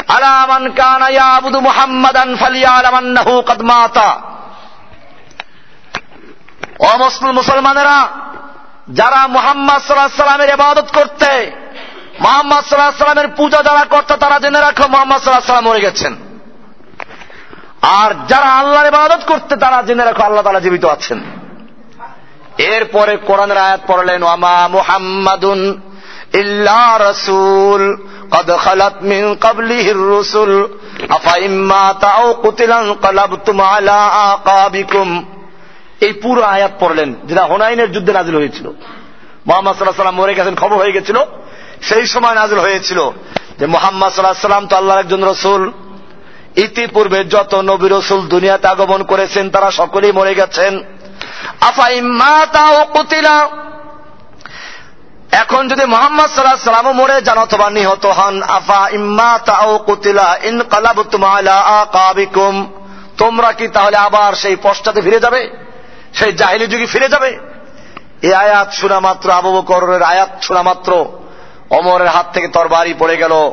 আলামান কানায়া আবুদু মুহাম্মাদান ফালিয়া আলামান্নাহু কদমাতা অমুসলিম মুসলমানেরা যারা মোহাম্মদ সাল্লাহ সাল্লামের ইবাদত করতে মোহাম্মদ সাল্লাহ সাল্লামের পূজা যারা করতে তারা জেনে রাখো মোহাম্মদ সাল্লাহ সাল্লাম মরে গেছেন আর যারা আল্লাহর ইবাদত করতে তারা জেনে রাখো আল্লাহ তালা জীবিত আছেন এরপরে কোরআনের আয়াত পড়লেন ওয়ামা মুহাম্মাদুন ইল্লা রসুল قد خلت من قبله الرسل أفإن مات أو قتل انقلبتم على أعقابكم এই পুরো আয়াত পড়লেন, যেটা হোনাইনের যুদ্ধে নাজিল হয়েছিল। মোহাম্মদ সাল্লাহ সাল্লাম মরে গেছেন, খবর হয়ে গেছিল। সেই সময় নাজিল হয়েছিল যে মোহাম্মদ সাল্লাহ সাল্লাম তো আল্লাহর একজন রসুল। ইতিপূর্বে যত নবী রসুল দুনিয়াতে আগমন করেছেন, তারা সকলেই মরে গেছেন। এখন যদি মোহাম্মদ সাল্লাহ সাল্লামও মরে যান অথবা নিহত হন, আফা ইম্মা তাও কুতিলা ইন আকাবিকুম। তোমরা কি তাহলে আবার সেই পশ্চাতে ফিরে যাবে? সেই জাহিলি যুগে ফিরে যাবে। এই আয়াত শোনা মাত্র আবু বকরের আয়াত শোনা মাত্র। অমরের হাত থেকে তরবারি পড়ে গেল।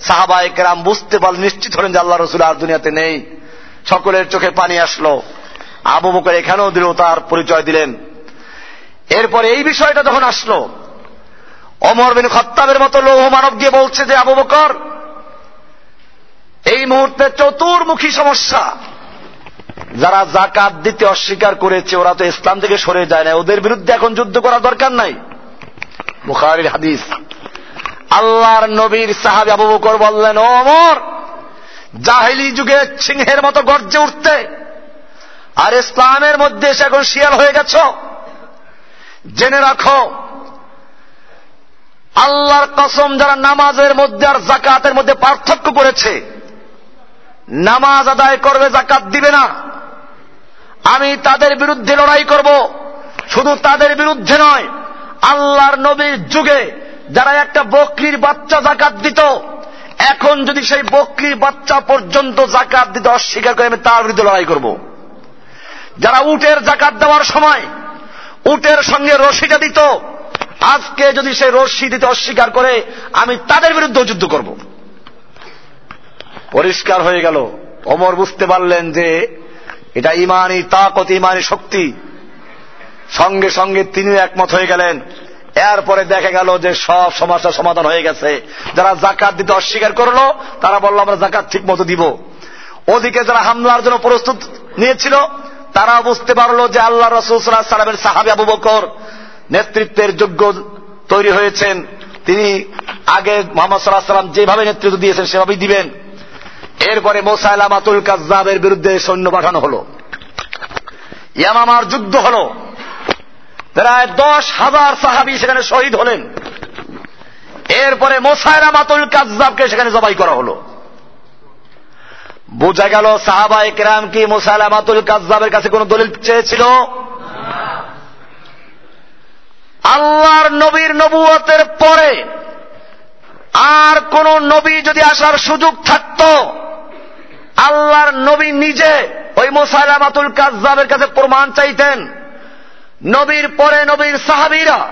সাহাবায় কেরাম বুঝতে পারল নিশ্চিত হলেন যে আল্লাহ রসুল আর দুনিয়াতে নেই। সকলের চোখে পানি আসলো। আবু বকর এখানেও দিল, তার পরিচয় দিলেন। এরপরে এই বিষয়টা যখন আসলো, অমর বিন খত্তাবের মতো লৌহ মানব গিয়ে বলছে যে, আবু বকর, এই মুহূর্তে চতুর্মুখী সমস্যা। যারা জাকাত দিতে অস্বীকার করেছে, ওরা তো ইসলাম থেকে সরে যায় না ওদের বিরুদ্ধে এখন যুদ্ধ করা দরকার নাই। বুখারির হাদিস। আল্লাহর নবীর সাহাবি আবু বকর বললেন, ও অমর জাহিলি যুগে সিংহের মতো গর্জে উঠতে, আর ইসলামের মধ্যে এসে এখন শিয়াল হয়ে গেছ। জেনে রাখো, আল্লাহর কসম যারা নামাজের মধ্যে আর জাকাতের মধ্যে পার্থক্য করেছে, নামাজ আদায় করবে জাকাত দিবে না। আমি তাদের বিরুদ্ধে লড়াই করব। শুধু তাদের বিরুদ্ধে নয়, আল্লাহর নবীর যুগে যারা একটা বকরির বাচ্চা জাকাত দিত, এখন যদি সেই বকরির বাচ্চা পর্যন্ত জাকাত দিতে অস্বীকার করে আমি তার বিরুদ্ধে লড়াই করব। যারা উটের জাকাত দেওয়ার সময় উটের সঙ্গে রশিটা দিত, আজকে যদি সে রশ্মি দিতে অস্বীকার করে, আমি তাদের বিরুদ্ধে যুদ্ধ করব। পরিষ্কার হয়ে গেল। অমর বুঝতে পারলেন যে এটা ইমানই তাকত ইমানই শক্তি। সঙ্গে সঙ্গে তিনিও একমত হয়ে গেলেন। এরপরে দেখা গেল যে সব সমস্যার সমাধান হয়ে গেছে। যারা জাকাত দিতে অস্বীকার করল, তারা বলল, আমরা জাকাত ঠিক মতো দিব। ওদিকে যারা হামলার জন্য প্রস্তুত নিয়েছিল তারা বুঝতে পারল যে আল্লাহ রসুল্লাহ সালামের সাহাবি আবু বকর নেতৃত্বের যোগ্য তৈরি হয়েছেন। তিনি আগে মোহাম্মদ সাল্লাহ সাল্লাম যেভাবে নেতৃত্ব দিয়েছেন, সেভাবেই দিবেন। এরপরে মোসাইলামাতুল কাজাবের বিরুদ্ধে সৈন্য পাঠানো হল। ইয়ামামার যুদ্ধ হল। প্রায় দশ হাজার সাহাবি সেখানে শহীদ হলেন। এরপরে মোসাইলামাতুল কাজাবকে সেখানে জবাই করা হলো। বোঝা গেল সাহাবা একরাম কি মোসাইলামাতুল কাজাবের কাছে কোন দলিল চেয়েছিল? আল্লাহর নবীর নবুয়তের পরে আর কোন নবী যদি আসার সুযোগ থাকত, আল্লাহর নবী নিজে ওই মোসাইলামাতুল কাজাবের কাছে প্রমাণ চাইতেন। নবীর পরে নবীর সাহাবিরা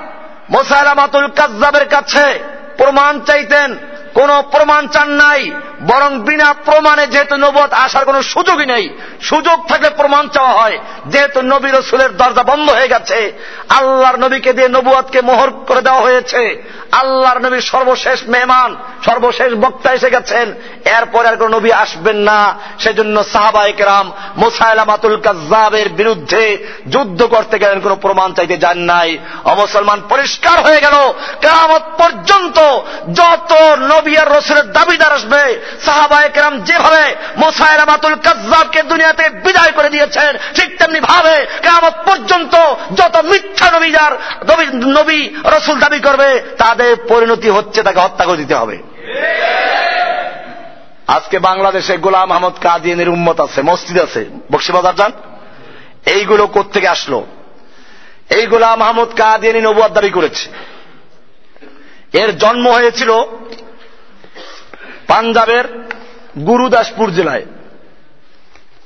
মোসাইলামাতুল কাজাবের কাছে প্রমাণ চাইতেন। কোন প্রমাণ চান নাই, বরং বিনা প্রমাণে যেহেতু নবত আসার কোন সুযোগই নেই, সুযোগ থাকলে প্রমাণ চাওয়া হয়। যেহেতু নবী রসুলের দরজা বন্ধ হয়ে গেছে, আল্লাহর নবীকে দিয়ে নবুয়াদকে মোহর করে দেওয়া হয়েছে। আল্লাহর নবীর সর্বশেষ মেহমান, সর্বশেষ বক্তা এসে গেছেন। এরপরে আর কোন নবী আসবেন না। সেজন্য সাহাবা একরাম মোসাইলামাতুল কাজাবের বিরুদ্ধে যুদ্ধ করতে গেলেন, কোন প্রমাণ চাইতে যান নাই। অমুসলমান পরিষ্কার হয়ে গেল। কেমত পর্যন্ত যত নবী আর রসুলের দাবিদার আসবে। সাহাবা একরাম যেভাবে মোসাইলামাতুল কাজাবকে দুনিয়াতে বিদায় করে দিয়েছেন, ঠিক তেমনি ভাবে কেমত পর্যন্ত যত মিথ্যা নবীদার নবী রসুল দাবি করবে, তাদের পরিণতি হচ্ছে তাকে হত্যা করে দিতে হবে। আজকে বাংলাদেশে গোলাম আহমদ কাদিয়ানের উম্মত আছে, মসজিদ আছে। বক্সিবাজার যান। এইগুলো কোথেকে আসলো? এই গোলাম আহমদ কাদিয়ানি নবুয়াদ দাবি করেছে। এর জন্ম হয়েছিল পাঞ্জাবের গুরুদাসপুর জেলায়।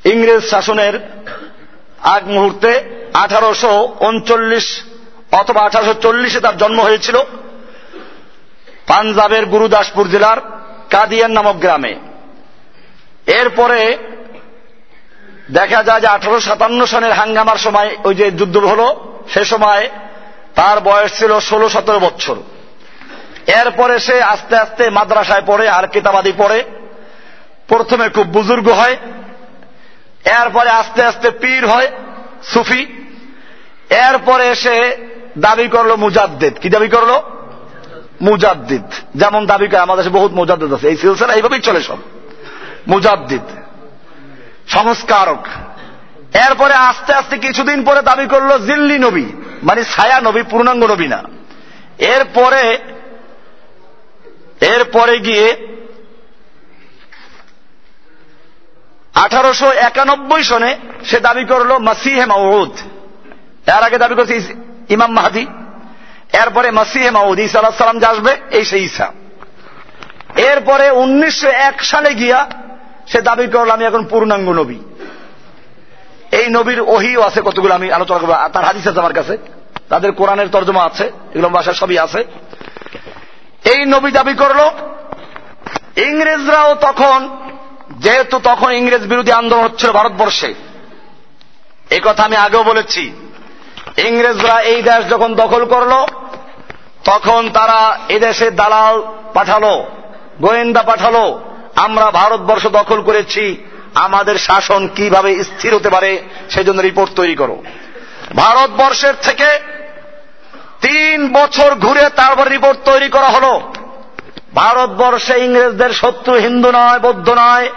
ইংরেজ শাসনের আগ মুহূর্তে আঠারোশো উনচল্লিশ অথবা আঠারোশো চল্লিশে তার জন্ম হয়েছিল পাঞ্জাবের গুরুদাসপুর জেলার কাদিয়ান নামক গ্রামে। এরপরে দেখা যায় যে আঠারো সাতান্ন সনের হাঙ্গামার সময় ওই যে যুদ্ধ হল, সে সময় তার বয়স ছিল ষোলো সতেরো বছর। এরপরে সে আস্তে আস্তে মাদ্রাসায় পড়ে, আর কিতাবাদি পড়ে। প্রথমে খুব বুজুর্গ হয়, এরপরে আস্তে আস্তে পীর হয়, সুফি। এরপরে সে দাবি করল মুজাদ্দিদ। কি দাবি করল? মুজাদ্দিদ। যেমন দাবি করে, আমাদের দেশে বহুত মুজাদ্দিদ আছে। এই সিলসিলা এইভাবেই চলে সব। মুজাদ্দিদ। সংস্কারক। এরপরে আস্তে আস্তে কিছুদিন পরে দাবি করল জিল্লি নবী। মানে ছায়া নবী, পূর্ণাঙ্গ নবী না। এরপরে এরপরে গিয়ে আঠারোশো একানব্বই সনে সে দাবি করল মাসিহে মাউদ। এর আগে দাবি করছে ইমাম মাহাদি। এরপরে মাসিহে মাউদ ইসা আল্লাহ সালাম যে আসবে, এই সেই ইসা এরপরে উনিশশো এক সালে গিয়া সে দাবি করল, আমি এখন পূর্ণাঙ্গ নবী। এই নবীর ওহিও আছে কতগুলো, আমি আলোচনা করব। তার হাদিস আছে আমার কাছে। তাদের কোরআনের তর্জমা আছে, এগুলো ভাষা সবই আছে। এই নবী দাবি করল, ইংরেজরাও তখন, যেহেতু তখন ইংরেজ বিরোধী আন্দোলন হচ্ছিল ভারতবর্ষে এই কথা আমি আগেও বলেছি, ইংরেজরা এই দেশ যখন দখল করল, তখন তারা এদেশে দালাল পাঠালো, গোয়েন্দা পাঠালো, আমরা ভারতবর্ষ দখল করেছি, আমাদের শাসন কীভাবে স্থির হতে পারে, সেজন্য রিপোর্ট তৈরি করো। ভারতবর্ষের থেকে তিন বছর ঘুরে তারপর রিপোর্ট তৈরি করা হলো। ভারতবর্ষে ইংরেজদের শত্রু হিন্দু নয়, বৌদ্ধ নয়,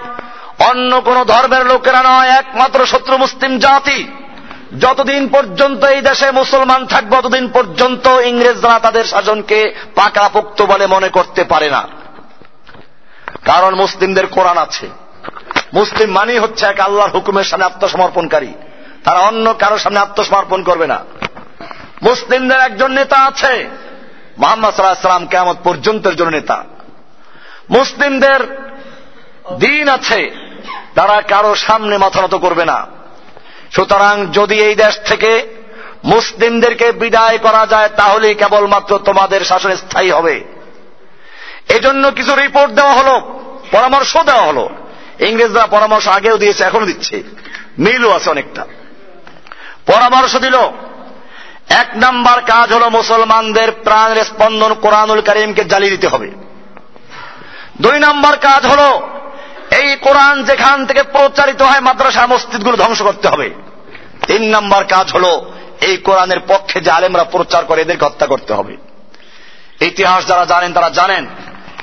অন্য কোন ধর্মের লোকেরা নয়, একমাত্র শত্রু মুসলিম জাতি। যতদিন পর্যন্ত এই দেশে মুসলমান থাকবে, ততদিন পর্যন্ত ইংরেজরা তাদের শাসনকে পাকাপোক্ত বলে মনে করতে পারে না। কারণ মুসলিমদের কোরআন আছে। মুসলিম মানেই হচ্ছে এক আল্লাহর হুকুমের সামনে আত্মসমর্পণকারী। তারা অন্য কারোর সামনে আত্মসমর্পণ করবে না। মুসলিমদের একজন নেতা আছে। মোহাম্মদ সাল্লাহ সাল্লাম কেমন পর্যন্তের জন্য নেতা। মুসলিমদের দিন আছে, তারা কারও সামনে মাথা নত করবে না। সুতরাং যদি এই দেশ থেকে মুসলিমদেরকে বিদায় করা যায়, তাহলেই কেবলমাত্র তোমাদের শাসন স্থায়ী হবে। এজন্য কিছু রিপোর্ট দেওয়া হলো, পরামর্শ দেওয়া হলো। ইংরেজরা পরামর্শ আগেও দিয়েছে, এখনও দিচ্ছে। মিলও আছে অনেকটা। পরামর্শ দিল এক নাম্বার কাজ হল মুসলমানদের প্রাণের স্পন্দন কোরআনুল করিমকে জ্বালিয়ে দিতে হবে। দুই নাম্বার কাজ হল এই কোরআন যেখান থেকে প্রচারিত হয় মাদ্রাসা মসজিদগুলো ধ্বংস করতে হবে। তিন নাম্বার কাজ হল এই কোরআনের পক্ষে যে আলেমরা প্রচার করে এদেরকে হত্যা করতে হবে। ইতিহাস যারা জানেন তারা জানেন,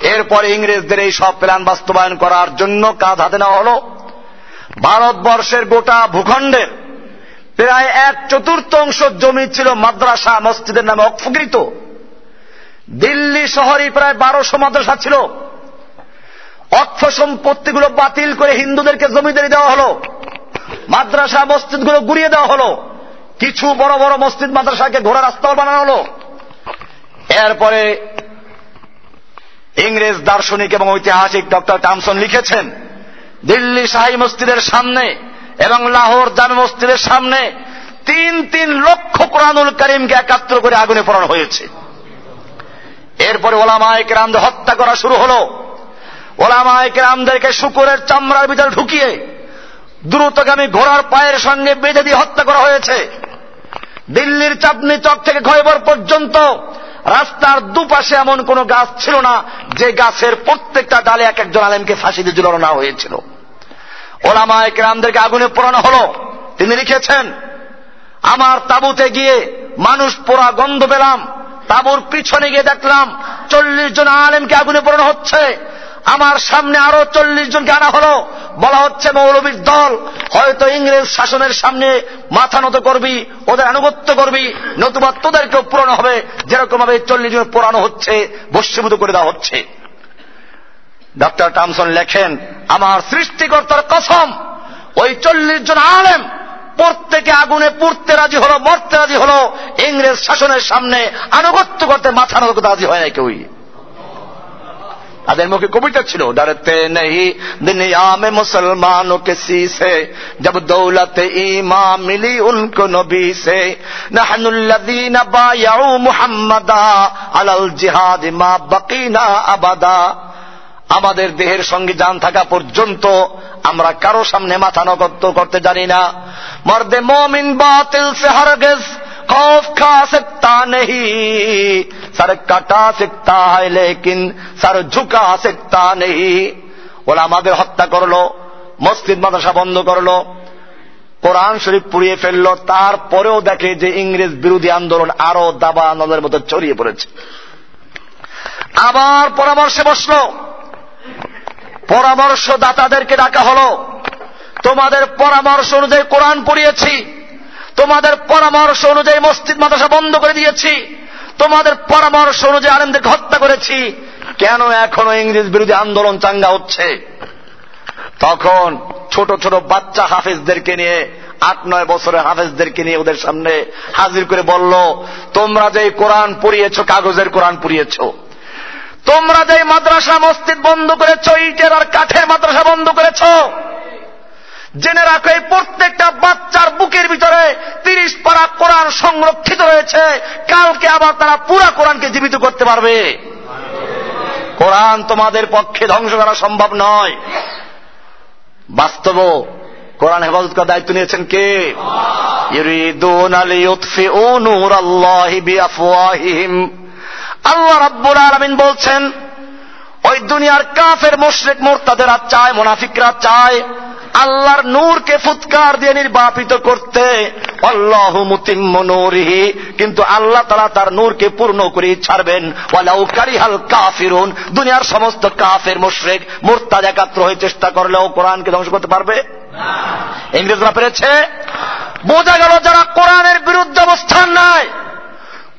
এরপরে ইংরেজদের এই সব প্ল্যান বাস্তবায়ন করার জন্য কাজ হাতে নেওয়া হল। ভারতবর্ষের গোটা ভূখণ্ডের প্রায় এক চতুর্থাংশ জমি ছিল মাদ্রাসা, মসজিদের নামে অপকৃত দিল্লি শহরে প্রায় বারোশো মাদ্রাসা ছিল। অর্থ সম্পত্তিগুলো বাতিল করে হিন্দুদেরকে জমিদারি দেওয়া হলো। মাদ্রাসা, মসজিদগুলো গুড়িয়ে দেওয়া হলো। কিছু বড় বড় মসজিদ মাদ্রাসাকে ঘোড়া রাস্তাও বানানো হলো। এরপরে ইংরেজ দার্শনিক এবং ঐতিহাসিক ডক্টর টামসন লিখেছেন, দিল্লি শাহী মসজিদের সামনে এবং লাহোর জামে মসজিদের সামনে তিন তিন লক্ষ কোরআনুল করিমকে একাত্র করে আগুনে পড়ানো হয়েছে। এরপরে ওলামায় কেরামদের হত্যা করা শুরু হল। ওলামায় কেরামদেরকে শুকুরের চামড়ার ভিতরে ঢুকিয়ে দ্রুতগামী ঘোড়ার পায়ের সঙ্গে বেঁধে দিয়ে হত্যা করা হয়েছে। দিল্লির চাঁদনি চক থেকে খয়বর পর্যন্ত রাস্তার দুপাশে এমন কোন গাছ ছিল না, যে গাছের প্রত্যেকটা ডালে এক একজন আলেমকে ফাঁসিতে ঝুলানো না হয়েছিল। ওলামায় কেরামদেরকে আগুনে পোড়ানো হলো। তিনি লিখেছেন, আমার তাবুতে গিয়ে মানুষ পোড়া গন্ধ পেলাম, তাবুর পিছনে গিয়ে দেখলাম চল্লিশ জন আলেমকে আগুনে পোড়ানো হচ্ছে। আমার সামনে আরও চল্লিশ জনকে আনা হলো। বলা হচ্ছে মৌলবীর দল, হয়তো ইংরেজ শাসনের সামনে মাথা নত করবি, ওদের আনুগত্য করবি, নতুবা তোদেরকেও পুরানো হবে। যেরকম ভাবে চল্লিশ জন পোড়ানো হচ্ছে বস্যভূত করে দেওয়া হচ্ছে। ডক্টর টামসন লেখেন, আমার সৃষ্টিকর্তার কসম, ওই চল্লিশ জন আলেম প্রত্যেকে আগুনে পুড়তে রাজি হলো, মরতে রাজি হলো, ইংরেজ শাসনের সামনে আনুগত্য করতে মাথা নত রাজি হয় না কেউই। তাদের মুখে কবিতা ছিল ডরতে নেই দুনিয়া মে মুসলমানো কিসি সে জব দৌলত ইমা মিলি উনকো নবী সে। নাহনুল্লাদিন বায়াউ মুহাম্মাদা আলাল জিহাদ মা বকিনা আবাদা। আমাদের দেহের সঙ্গে যান থাকা পর্যন্ত আমরা কারো সামনে মাথা নগত্য করতে জানি না মর্দে মমিন বাতিল সে হরগেজ खौफ खा सकता नहीं सर कटा सकता है लेकिन सर झुका सकता नहीं ওরা আমাদের হত্যা করলো মসজিদ মাদ্রাসা বন্ধ করলো কোরআন শরীফ পুড়িয়ে ফেললো তারপরেও দেখে যে ইংরেজ বিরোধী আন্দোলন আরো দাবা আন্দোলনের মতো ছড়িয়ে পড়েছে আবার পরামর্শে বসলো পরামর্শদাতাদেরকে ডাকা হলো। তোমাদের পরামর্শ অনুযায়ী কোরআন পড়িয়েছি। তোমাদের পরামর্শ অনুযায়ী মসজিদ, মাদ্রাসা বন্ধ করে দিয়েছি। তোমাদের পরামর্শ অনুযায়ী আনন্দকে হত্যা করেছি। কেন এখনও ইংরেজ বিরোধী আন্দোলন চাঙ্গা হচ্ছে? তখন ছোট ছোট বাচ্চা হাফেজদেরকে নিয়ে, আট নয় বছরের হাফেজদেরকে নিয়ে ওদের সামনে হাজির করে বলল, তোমরা যে কোরআন পড়িয়েছ, কাগজের কোরআন পড়িয়েছ তোমরা যে মাদ্রাসা মসজিদ বন্ধ করেছ, ইটের আর কাঠের মাদ্রাসা বন্ধ করেছ, জেনে রাখো, এই প্রত্যেকটা বাচ্চার বুকের ভিতরে তিরিশ পারা কোরআন সংরক্ষিত রয়েছে। কালকে আবার তারা পুরা কোরআনকে জীবিত করতে পারবে। কোরআন তোমাদের পক্ষে ধ্বংস করা সম্ভব নয়। বাস্তব, কোরআন হেফাজত করার দায়িত্ব নিয়েছেন কে? ইউরিদুন আলী উৎফি ও নূর আল্লাহ রাব্বুল আলমিন বলছেন, ওই দুনিয়ার কাফের মোশরেক মোরতাদেরা চায়, মোনাফিকরা চায় আল্লাহর নূরকে ফুৎকার দিয়ে নির্বাপিত করতে। আল্লাহ মুতিম্মনুরিহি কিন্তু আল্লাহ তারা তার নূরকে পূর্ণ করে ছাড়বেন। ওয়ালাউ কারিহাল কাফিরুন, দুনিয়ার সমস্ত কাফের মুশরিক মুরতাদ একাত্র হয়ে চেষ্টা করলেও কোরআনকে ধ্বংস করতে পারবে? ইংরেজরা পেরেছে? বোঝা গেল যারা কোরআনের বিরুদ্ধে অবস্থান নেয়।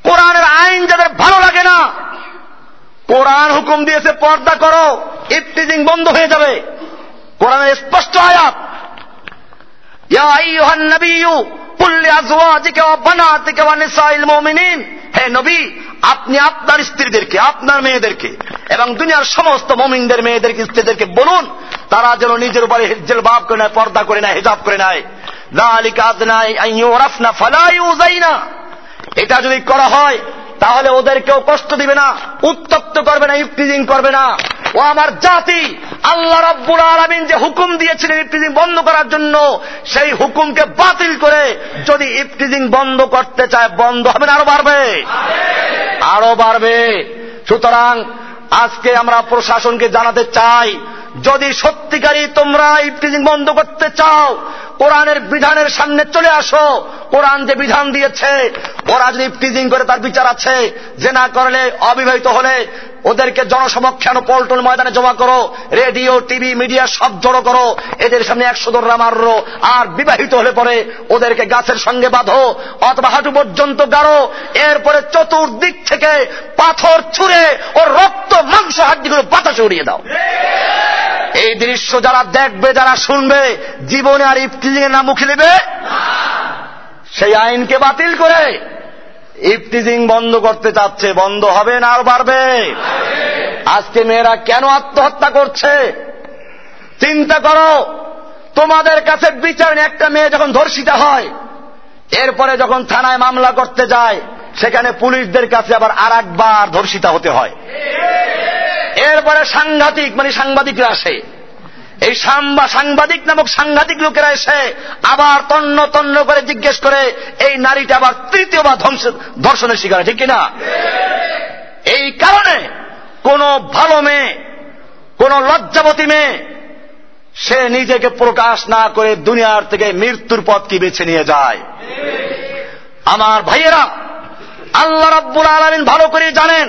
কোরআনের আইন যাদের ভালো লাগে না, কোরআন হুকুম দিয়েছে পর্দা করো, ইফতিজিং বন্ধ হয়ে যাবে। কোরআনের স্পষ্ট আয়াত হে নবী, আপনি আপনার স্ত্রীদেরকে, আপনার মেয়েদেরকে এবং দুনিয়ার সমস্ত মমিনদের মেয়েদেরকে, স্ত্রীদেরকে বলুন, তারা যেন নিজের উপরে জেলবাব করে নেয়, পর্দা করে নেয়, হেজাব করে নেয়। এটা যদি করা হয়, তাহলে ওদেরকেও কষ্ট দিবে না, উত্তপ্ত করবে না, ইফতিজিং করবে না। ও আমার জাতি, আল্লাহ রব্বুল আলমিন যে হুকুম দিয়েছিলেন ইফতিজিং বন্ধ করার জন্য, সেই হুকুমকে বাতিল করে যদি ইফতিজিং বন্ধ করতে চায়, বন্ধ হবে না, আরও বাড়বে। আরও বাড়বে। সুতরাং আজকে আমরা প্রশাসনকে জানাতে চাই, যদি সত্যিকারই তোমরা ইফতিজিং বন্ধ করতে চাও কোরআনের বিধানের সামনে চলে আসো। কোরআন যে বিধান দিয়েছে, ওরা যদি ইফতিজিং করে, তার বিচার আছে। যে না করলে, অবিবাহিত হলে, ওদেরকে জনসমক্ষে আনো, পল্টন ময়দানে জমা করো। রেডিও, টিভি, মিডিয়া সব জড়ো করো। এদের সামনে একশো দোররা মারো। আর বিবাহিত হলে পরে ওদেরকে গাছের সঙ্গে বাঁধো। অথবা হাঁটু পর্যন্ত গাড়ো। এরপরে চতুর্দিক থেকে পাথর ছুঁড়ে ও রক্ত, মাংস, হাড্ডিগুলো বাতাসে উড়িয়ে দাও। এই দৃশ্য যারা দেখবে, যারা শুনবে, জীবনে আর ইফতিজিং এর নাম মুখে নেবে সেই আইনকে বাতিল করে ইফতিজিং বন্ধ করতে চাচ্ছে। বন্ধ হবে না আর বাড়বে। আজকে মেয়েরা কেন আত্মহত্যা করছে? চিন্তা করো, তোমাদের কাছে বিচার একটা মেয়ে যখন ধর্ষিতা হয়, এরপরে যখন থানায় মামলা করতে যায়, সেখানে পুলিশদের কাছে আবার আর একবার ধর্ষিতা হতে হয়। এরপরে সাংঘাতিক মানে সাংবাদিকরা আসে। এই সাংবাদিক নামক সাংঘাতিক লোকেরা এসে আবার তন্ন তন্ন করে জিজ্ঞেস করে, এই নারীটা আবার তৃতীয়বার ধর্ষণের শিকার ঠিক কিনা? এই কারণে কোন ভালো মেয়ে, কোন লজ্জাবতী মেয়ে, সে নিজেকে প্রকাশ না করে দুনিয়ার থেকে মৃত্যুর পথকে বেছে নিয়ে যায়। আমার ভাইয়েরা, আল্লাহ রাব্বুল আলমিন ভালো করে জানেন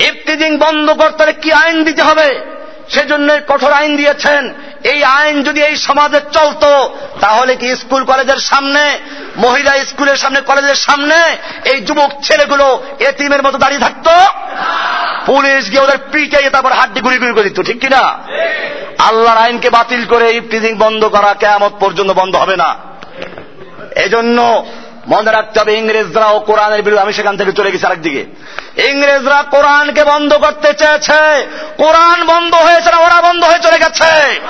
ইফতিজিং বন্ধ করতে কি আইন দিতে হবে? সেজন্য কঠোর আইন দিয়েছেন। এই আইন যদি এই সমাজে চলত, তাহলে কি স্কুল কলেজের সামনে, মহিলা স্কুলের সামনে, কলেজের সামনে এই যুবক ছেলেগুলো এতিমের মতো দাঁড়িয়ে থাকতো? পুলিশ গিয়ে ওদের পিটে তারপর হাড্ডি গুড়ি গুড়ি করে দিত, ঠিক কিনা? আল্লাহর আইনকে বাতিল করে ইফতিজিং বন্ধ করা কেমত পর্যন্ত বন্ধ হবে না। এজন্য মনে রাখতে হবে। ইংরেজরা ও কোরআনের বিরুদ্ধে। আমি সেখান থেকে চলে গেছি আরেকদিকে। ইংরেজরা কোরআনকে বন্ধ করতে চেয়েছে। কোরআন বন্ধ হয়েছে না, ওরা বন্ধ হয়ে চলে গেছে।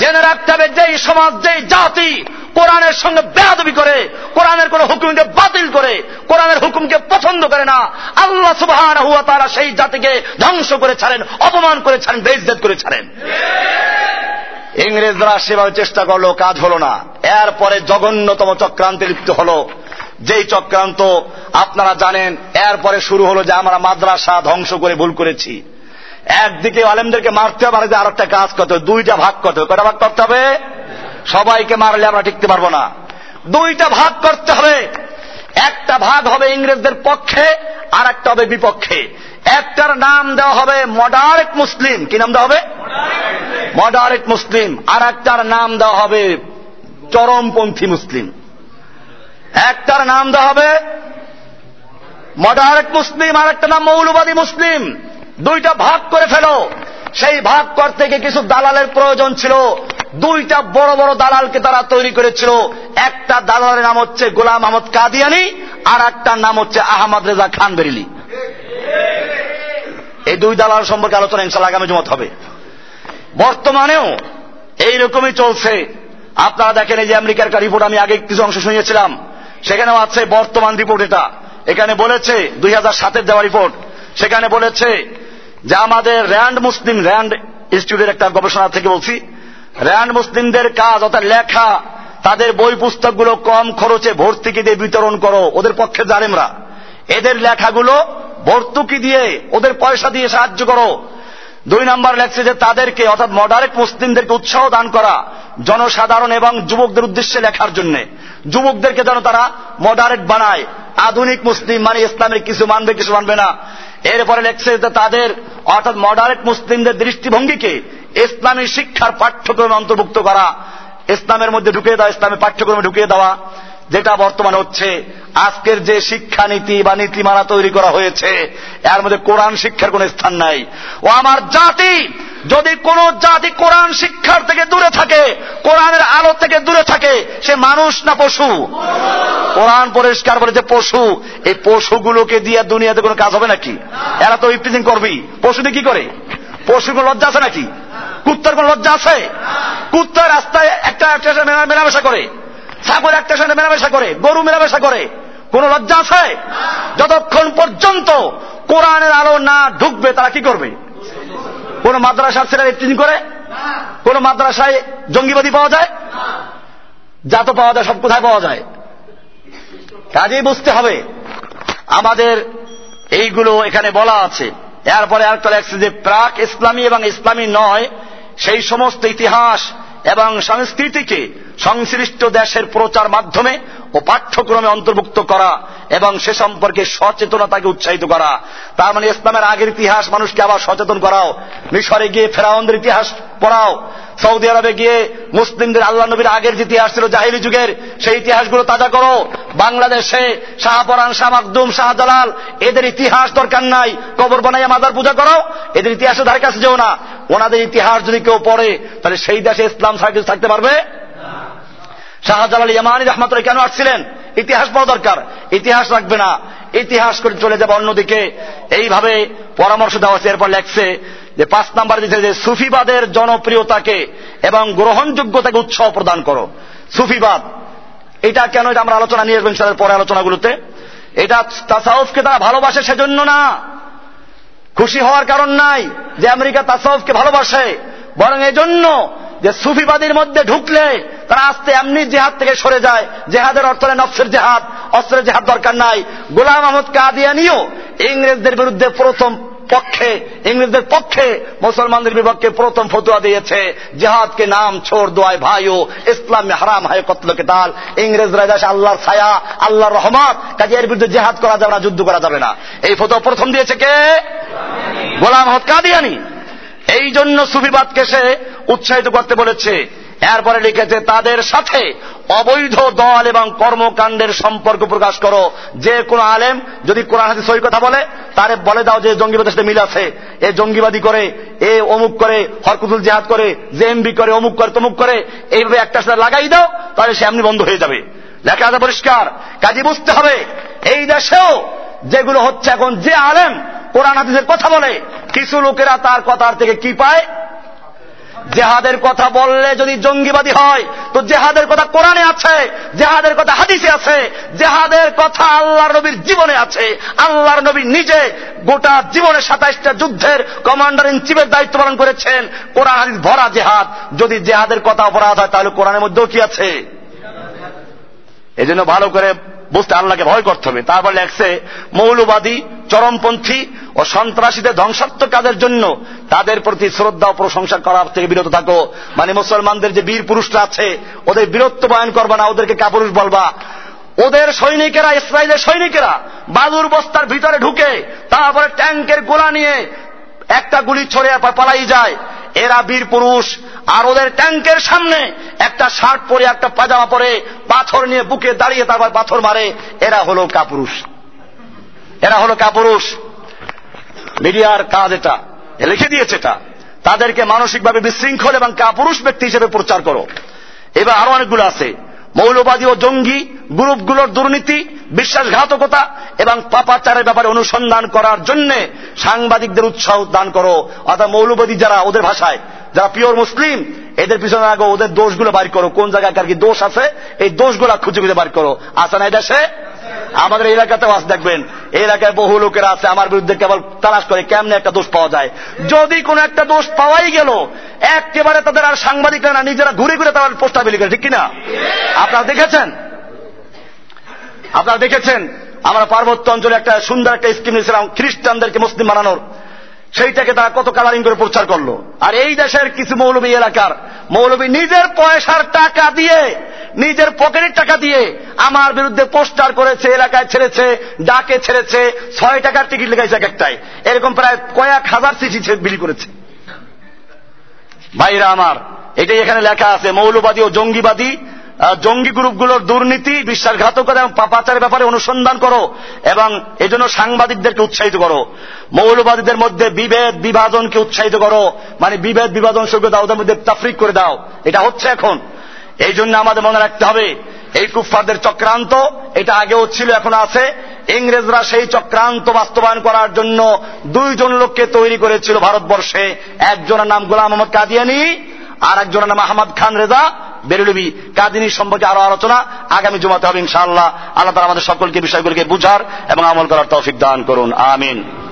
জেনে রাখতে হবে যেই সমাজ, যেই জাতি কোরআনের সঙ্গে বেয়াদবি করে, কোরআনের কোন হুকুমকে বাতিল করে, কোরআনের হুকুমকে পছন্দ করে না। আল্লাহ সুবাহ তারা সেই জাতিকে ধ্বংস করে ছাড়েন, অপমান করে ছাড়েন বেইজত করে ছাড়েন। ইংরেজরা সেভাবে চেষ্টা করল কাজ হলো না। এরপরে জঘন্যতম চক্রান্তে লিপ্ত হলো। যেই চক্রান্ত আপনারা জানেন, এরপরে শুরু হলো যে আমরা মাদ্রাসা ধ্বংস করে ভুল করেছি। একদিকে আলেমদেরকে মারতে হবে আর একটা কাজ করতে হবে, দুইটা ভাগ করতে হবে। কটা ভাগ করতে হবে? সবাইকে মারলে আমরা টিকতে পারব না। দুইটা ভাগ করতে হবে। একটা ভাগ হবে ইংরেজদের পক্ষে আর একটা হবে বিপক্ষে। একটার নাম দেওয়া হবে মডারেট মুসলিম। কি নাম দেওয়া হবে? Moderate Muslim. আর একটার নাম দেওয়া হবে চরমপন্থী মুসলিম। একটার নাম দেওয়া হবে মডারেট মুসলিম, আর একটা নাম মৌলবাদী মুসলিম। দুইটা ভাগ করে ফেলো। সেই ভাগ করতে গিয়ে কিছু দালালের প্রয়োজন ছিল। দুইটা বড় বড় দালালকে তারা তৈরি করেছিল। একটা দালালের নাম হচ্ছে গোলাম আহমদ কাদিয়ানি, আর একটার নাম হচ্ছে আহমদ রেজা খান বেরিলি এই দুই দালাল সম্পর্কে আলোচনা ইনশাল্লাহ আগামী জমত হবে। বর্তমানেও এইরকমই চলছে। আপনারা দেখেন এই যে আমেরিকার একটা রিপোর্ট, আমি আগে কিছু অংশ শুনিয়েছিলাম। সেখানেও আছে বর্তমান রিপোর্ট এটা। এখানে বলেছে, দুই হাজার সাতের দেওয়া রিপোর্ট, সেখানে বলেছে যে আমাদের র্যান্ড মুসলিম, র্যান্ড ইনস্টিটিউটের একটা গবেষণা থেকে বলছি, র্যান্ড মুসলিমদের কাজ অর্থাৎ লেখা, তাদের বই পুস্তকগুলো কম খরচে ভর্তুকি দিয়ে বিতরণ করো, ওদের পক্ষে জানেমরা এদের লেখাগুলো ভর্তুকি দিয়ে ওদের পয়সা দিয়ে সাহায্য করো। দুই নাম্বার লেখছে যে তাদেরকে, অর্থাৎ মডারেট মুসলিমদেরকে উৎসাহ দান করা জনসাধারণ এবং যুবকদের উদ্দেশ্যে লেখার জন্য। যুবকদেরকে যেন তারা মডারেট বানায়। আধুনিক মুসলিম মানে ইসলামের কিছু মানবে কিছু মানবে না। এরপরে লেখছে যে তাদের, অর্থাৎ মডারেট মুসলিমদের দৃষ্টিভঙ্গিকে ইসলামী শিক্ষার পাঠ্যক্রমে অন্তর্ভুক্ত করা। ইসলামের মধ্যে ঢুকিয়ে দেওয়া, ইসলামের পাঠ্যক্রমে ঢুকিয়ে দেওয়া। যেটা বর্তমানে হচ্ছে, আজকের যে শিক্ষানীতি বা নীতিমালা তৈরি করা হয়েছে, এর মধ্যে কোরআন শিক্ষার কোন স্থান নাই। ও আমার জাতি, যদি কোন জাতি কোরআন শিক্ষার থেকে দূরে থাকে, কোরআনের আলো থেকে দূরে থাকে, সে মানুষ না পশু? কোরআন পরিষ্কার বলে যে পশু, এই পশুগুলোকে দিয়ে দুনিয়াতে কোনো কাজ হবে নাকি? এরা তো ইফতিজিং করবি পশুতে কি করে? পশুর কোন লজ্জা আছে নাকি? কুত্তার কোন লজ্জা আছে? কুত্তার রাস্তায় একটা মেলামেশা করে। ছাগল একটা সঙ্গে মেলামেশা করে, গরু মেলামেশা করে। কোন লজ্জা আছে? যতক্ষণ পর্যন্ত কোরআনের আলো না ঢুকবে, তারা কি করবে? কোন মাদ্রাসার ছেলেরা ইফতিন করে? কোন মাদ্রাসায় জঙ্গিবাদী পাওয়া যায়? যা তো পাওয়া যায়, সব কোথায় পাওয়া যায়? কাজেই বুঝতে হবে। আমাদের এইগুলো এখানে বলা আছে। এরপরে আরেকটা লেখছে যে, প্রাক ইসলামী এবং ইসলামী নয়, সেই সমস্ত ইতিহাস এবং সংস্কৃতিকে সংশ্লিষ্ট দেশের প্রচার মাধ্যমে ও পাঠ্যক্রমে অন্তর্ভুক্ত করা এবং সে সম্পর্কে সচেতনতাকে উৎসাহিত করা। তার মানে ইসলামের আগের ইতিহাস মানুষকে আবার সচেতন করাও। মিশরে গিয়ে ফেরাউনদের ইতিহাস পড়াও। সৌদি আরবে গিয়ে মুসলিমদের আল্লাহ নবীর আগের যে ইতিহাস ছিল জাহিলি যুগের, সেই ইতিহাসগুলো তাজা করো। বাংলাদেশে শাহপরান, শাহ মাকদুম শাহজালাল এদের ইতিহাস দরকার নাই। কবর বানাইয়া মাদার পূজা করো। এদের ইতিহাসও ধারে কাছে যেও না। ওনাদের ইতিহাস যদি কেউ পড়ে, তাহলে সেই দেশে ইসলাম সার্ভিস থাকতে পারবে? শাহজালাল ইয়ামানি রহমাতুল্লাহ কেন আসছিলেন? ইতিহাস পড়া দরকার। ইতিহাস রাখবে না। ইতিহাস করে চলে যাবে অন্যদিকে। এইভাবে পরামর্শ দেওয়া হচ্ছে এরপর লেখছে যে পাঁচ নাম্বার দিচ্ছে যে সুফিবাদের জনপ্রিয়তাকে এবং গ্রহণযোগ্যতাকে উৎসাহ প্রদান করো। সুফিবাদ। এটা কেন এটা আমরা আলোচনা নিয়ে আসবেন পরে আলোচনাগুলোতে। এটা তাসাউফকে তারা ভালোবাসে সেজন্য না। খুশি হওয়ার কারণ নাই যে আমেরিকা তাসাউফকে ভালোবাসে। বরং এজন্য যে সুফিবাদীর মধ্যে ঢুকলে তারা আস্তে এমনি জেহাদ থেকে সরে যায়। জেহাদের অর্থ নফসের জেহাদ, অস্ত্রের জেহাদ দরকার নাই। গোলাম আহমদ কাদিয়ানিও ইংরেজদের বিরুদ্ধে প্রথম পক্ষে, ইংরেজদের পক্ষে মুসলমানদের বিপক্ষে প্রথম ফতুয়া দিয়েছে। জেহাদকে নাম, ছোড় দোয়ায় ভাইও ইসলামে হারাম, হায় কতলকে তাল ইংরেজরা দেশে আল্লাহর ছায়া, আল্লাহর রহমত, কাজে এর বিরুদ্ধে জেহাদ করা যাবে না, যুদ্ধ করা যাবে না। এই ফতুয়া প্রথম দিয়েছে কে? গোলাম আহমদ কাদিয়ানি। এই জন্য সুফিবাদকে সে উৎসাহিত করতে বলেছে। এরপরে লিখেছে, তাদের সাথে অবৈধ দল এবং কর্মকাণ্ডের সম্পর্ক প্রকাশ করো। যে কোনো আলেম যদি কোরআন হাতে সই কথা বলে, তারে বলে দাও যে জঙ্গিবাদের সাথে মিল আছে। এ জঙ্গিবাদী করে, এ অমুক করে, হরকুতুল জেহাদ করে, যে এমবি করে, অমুক করে, তমুক করে, এইভাবে একটা সাথে লাগাই দাও, তাহলে সে এমনি বন্ধ হয়ে যাবে। লেখা আছে পরিষ্কার। কাজে বুঝতে হবে, এই দেশেও যেগুলো হচ্ছে এখন যে আলেম কোরআন হাদিসের কথা বলে, কিছু লোকেরা তার কথার থেকে কি পায়? জেহাদের কথা বললে যদি জঙ্গিবাদী হয়, তো জেহাদের কথা কোরআনে আছে, জেহাদের কথা হাদিসে আছে, জেহাদের কথা আল্লাহর নবীর জীবনে আছে, আল্লাহর নবী নিজে গোটা জীবনে সাতাইশটা যুদ্ধের কমান্ডার ইন চিফের দায়িত্ব পালন করেছেন। কোরআন, হাদিস ভরা জেহাদ। যদি জেহাদের কথা অপরাধ হয়, তাহলে কোরআনের মধ্যেও কি আছে? এজন্য ভালো করে বুঝতে আল্লাহকে ভয় করতে হবে। তারপর লেখছে, মৌলবাদী চরমপন্থী ও সন্ত্রাসীদের ধ্বংসাত্মক কাজের জন্য তাদের প্রতি শ্রদ্ধা ও প্রশংসা করার থেকে বিরত থাকো। মানে মুসলমানদের যে বীর পুরুষরা আছে, ওদের বীরত্ব বয়ন করবা না, ওদেরকে কাপুরুষ বলবা। ওদের সৈনিকেরা ইসরায়েলের সৈনিকেরা বালুর বস্তার ভিতরে ঢুকে তারপরে ট্যাঙ্কের গোলা নিয়ে একটা গুলি ছড়ে পালাই যায়। এরা বীর পুরুষ, আর ওদের ট্যাঙ্কের সামনে একটা শার্ট পরে, একটা পাজামা পরে পাথর নিয়ে বুকে দাঁড়িয়ে তারপর পাথর মারে। এরা হলো কাপুরুষ। এরা হলো কাপুরুষ। মিডিয়ার কাজ এটা। লিখে দিয়েছে এটা। তাদেরকে মানসিকভাবে বিশৃঙ্খল এবং কাপুরুষ ব্যক্তি হিসেবে প্রচার করো। এবার আরও অনেকগুলো আছে। মৌলবাদী ও জঙ্গি গ্রুপগুলোর দুর্নীতি, বিশ্বাসঘাতকতা এবং পাপাচারের ব্যাপারে অনুসন্ধান করার জন্য সাংবাদিকদের উৎসাহ দান করো। অর্থাৎ মৌলবাদী যারা ওদের ভাষায়, যারা পিওর মুসলিম, এদের পিছনে আগে ওদের দোষগুলো বাইর করো। কোন জায়গায় কার কি দোষ আছে, এই দোষগুলো খুঁজে খুঁজে বাড়ি করো। আসা না দেশে? আমাদের এলাকাতেও আস দেখবেন। এই এলাকায় বহু লোকেরা আছে, আমার বিরুদ্ধে কেবল তালাশ করে কেমনে একটা দোষ পাওয়া যায়? যদি কোনো একটা দোষ পাওয়াই গেল, একেবারে তাদের আর সাংবাদিকরা না, নিজেরা ঘুরে ঘুরে তারা পোস্টার বিলি করে ঠিক কিনা? আপনারা দেখেছেন? আপনারা দেখেছেন? আমরা পার্বত্য অঞ্চলে একটা সুন্দর একটা স্কিম নিয়েছিলাম, খ্রিস্টানদেরকে মুসলিম বানানোর। সেইটাকে তারা কত কালারিং করে প্রচার করল। আর এই দেশের কিছু মৌলবী এলাকার, মৌলবী নিজের পয়সার টাকা দিয়ে, নিজের পকেটের টাকা দিয়ে আমার বিরুদ্ধে পোস্টার করেছে, এলাকায় ছেড়েছে, ডাকে ছেড়েছে, ছয় টাকার টিকিট লেগাইছে এক একটাই এরকম প্রায় কয়েক হাজার সিসি বিলি করেছে। ভাইরা আমার, এটাই এখানে লেখা আছে, মৌলবাদী ও জঙ্গিবাদী জঙ্গি গ্রুপগুলোর দুর্নীতি, বিশ্বাসঘাতকতা এবং পাপাচারের ব্যাপারে অনুসন্ধান করো এবং এজন্য সাংবাদিকদেরকে উৎসাহিত করো। মৌলবাদীদের মধ্যে বিভেদ, বিভাজনকে উৎসাহিত করো। মানে বিভেদ, বিভাজন সঙ্গে দাও মধ্যে তাফরিক করে দাও। এটা হচ্ছে এখন। এই জন্য আমাদের মনে রাখতে হবে, এই কুফফাদের চক্রান্ত এটা আগেও ছিল, এখন আছে। ইংরেজরা সেই চক্রান্ত বাস্তবায়ন করার জন্য দুইজন লোককে তৈরি করেছিল ভারতবর্ষে। একজনের নাম গোলাম মোহাম্মদ কাদিয়ানি আর একজনের নাম আহমদ খান রেজা। বেরুলবি কাদিনী সম্পর্কে আরও আলোচনা আগামী জমাতে হবে ইনশাআল্লাহ। আল্লাহ তালা আমাদের সকলকে বিষয়গুলিকে বুঝার এবং আমল করার তৌফিক দান করুন। আমিন।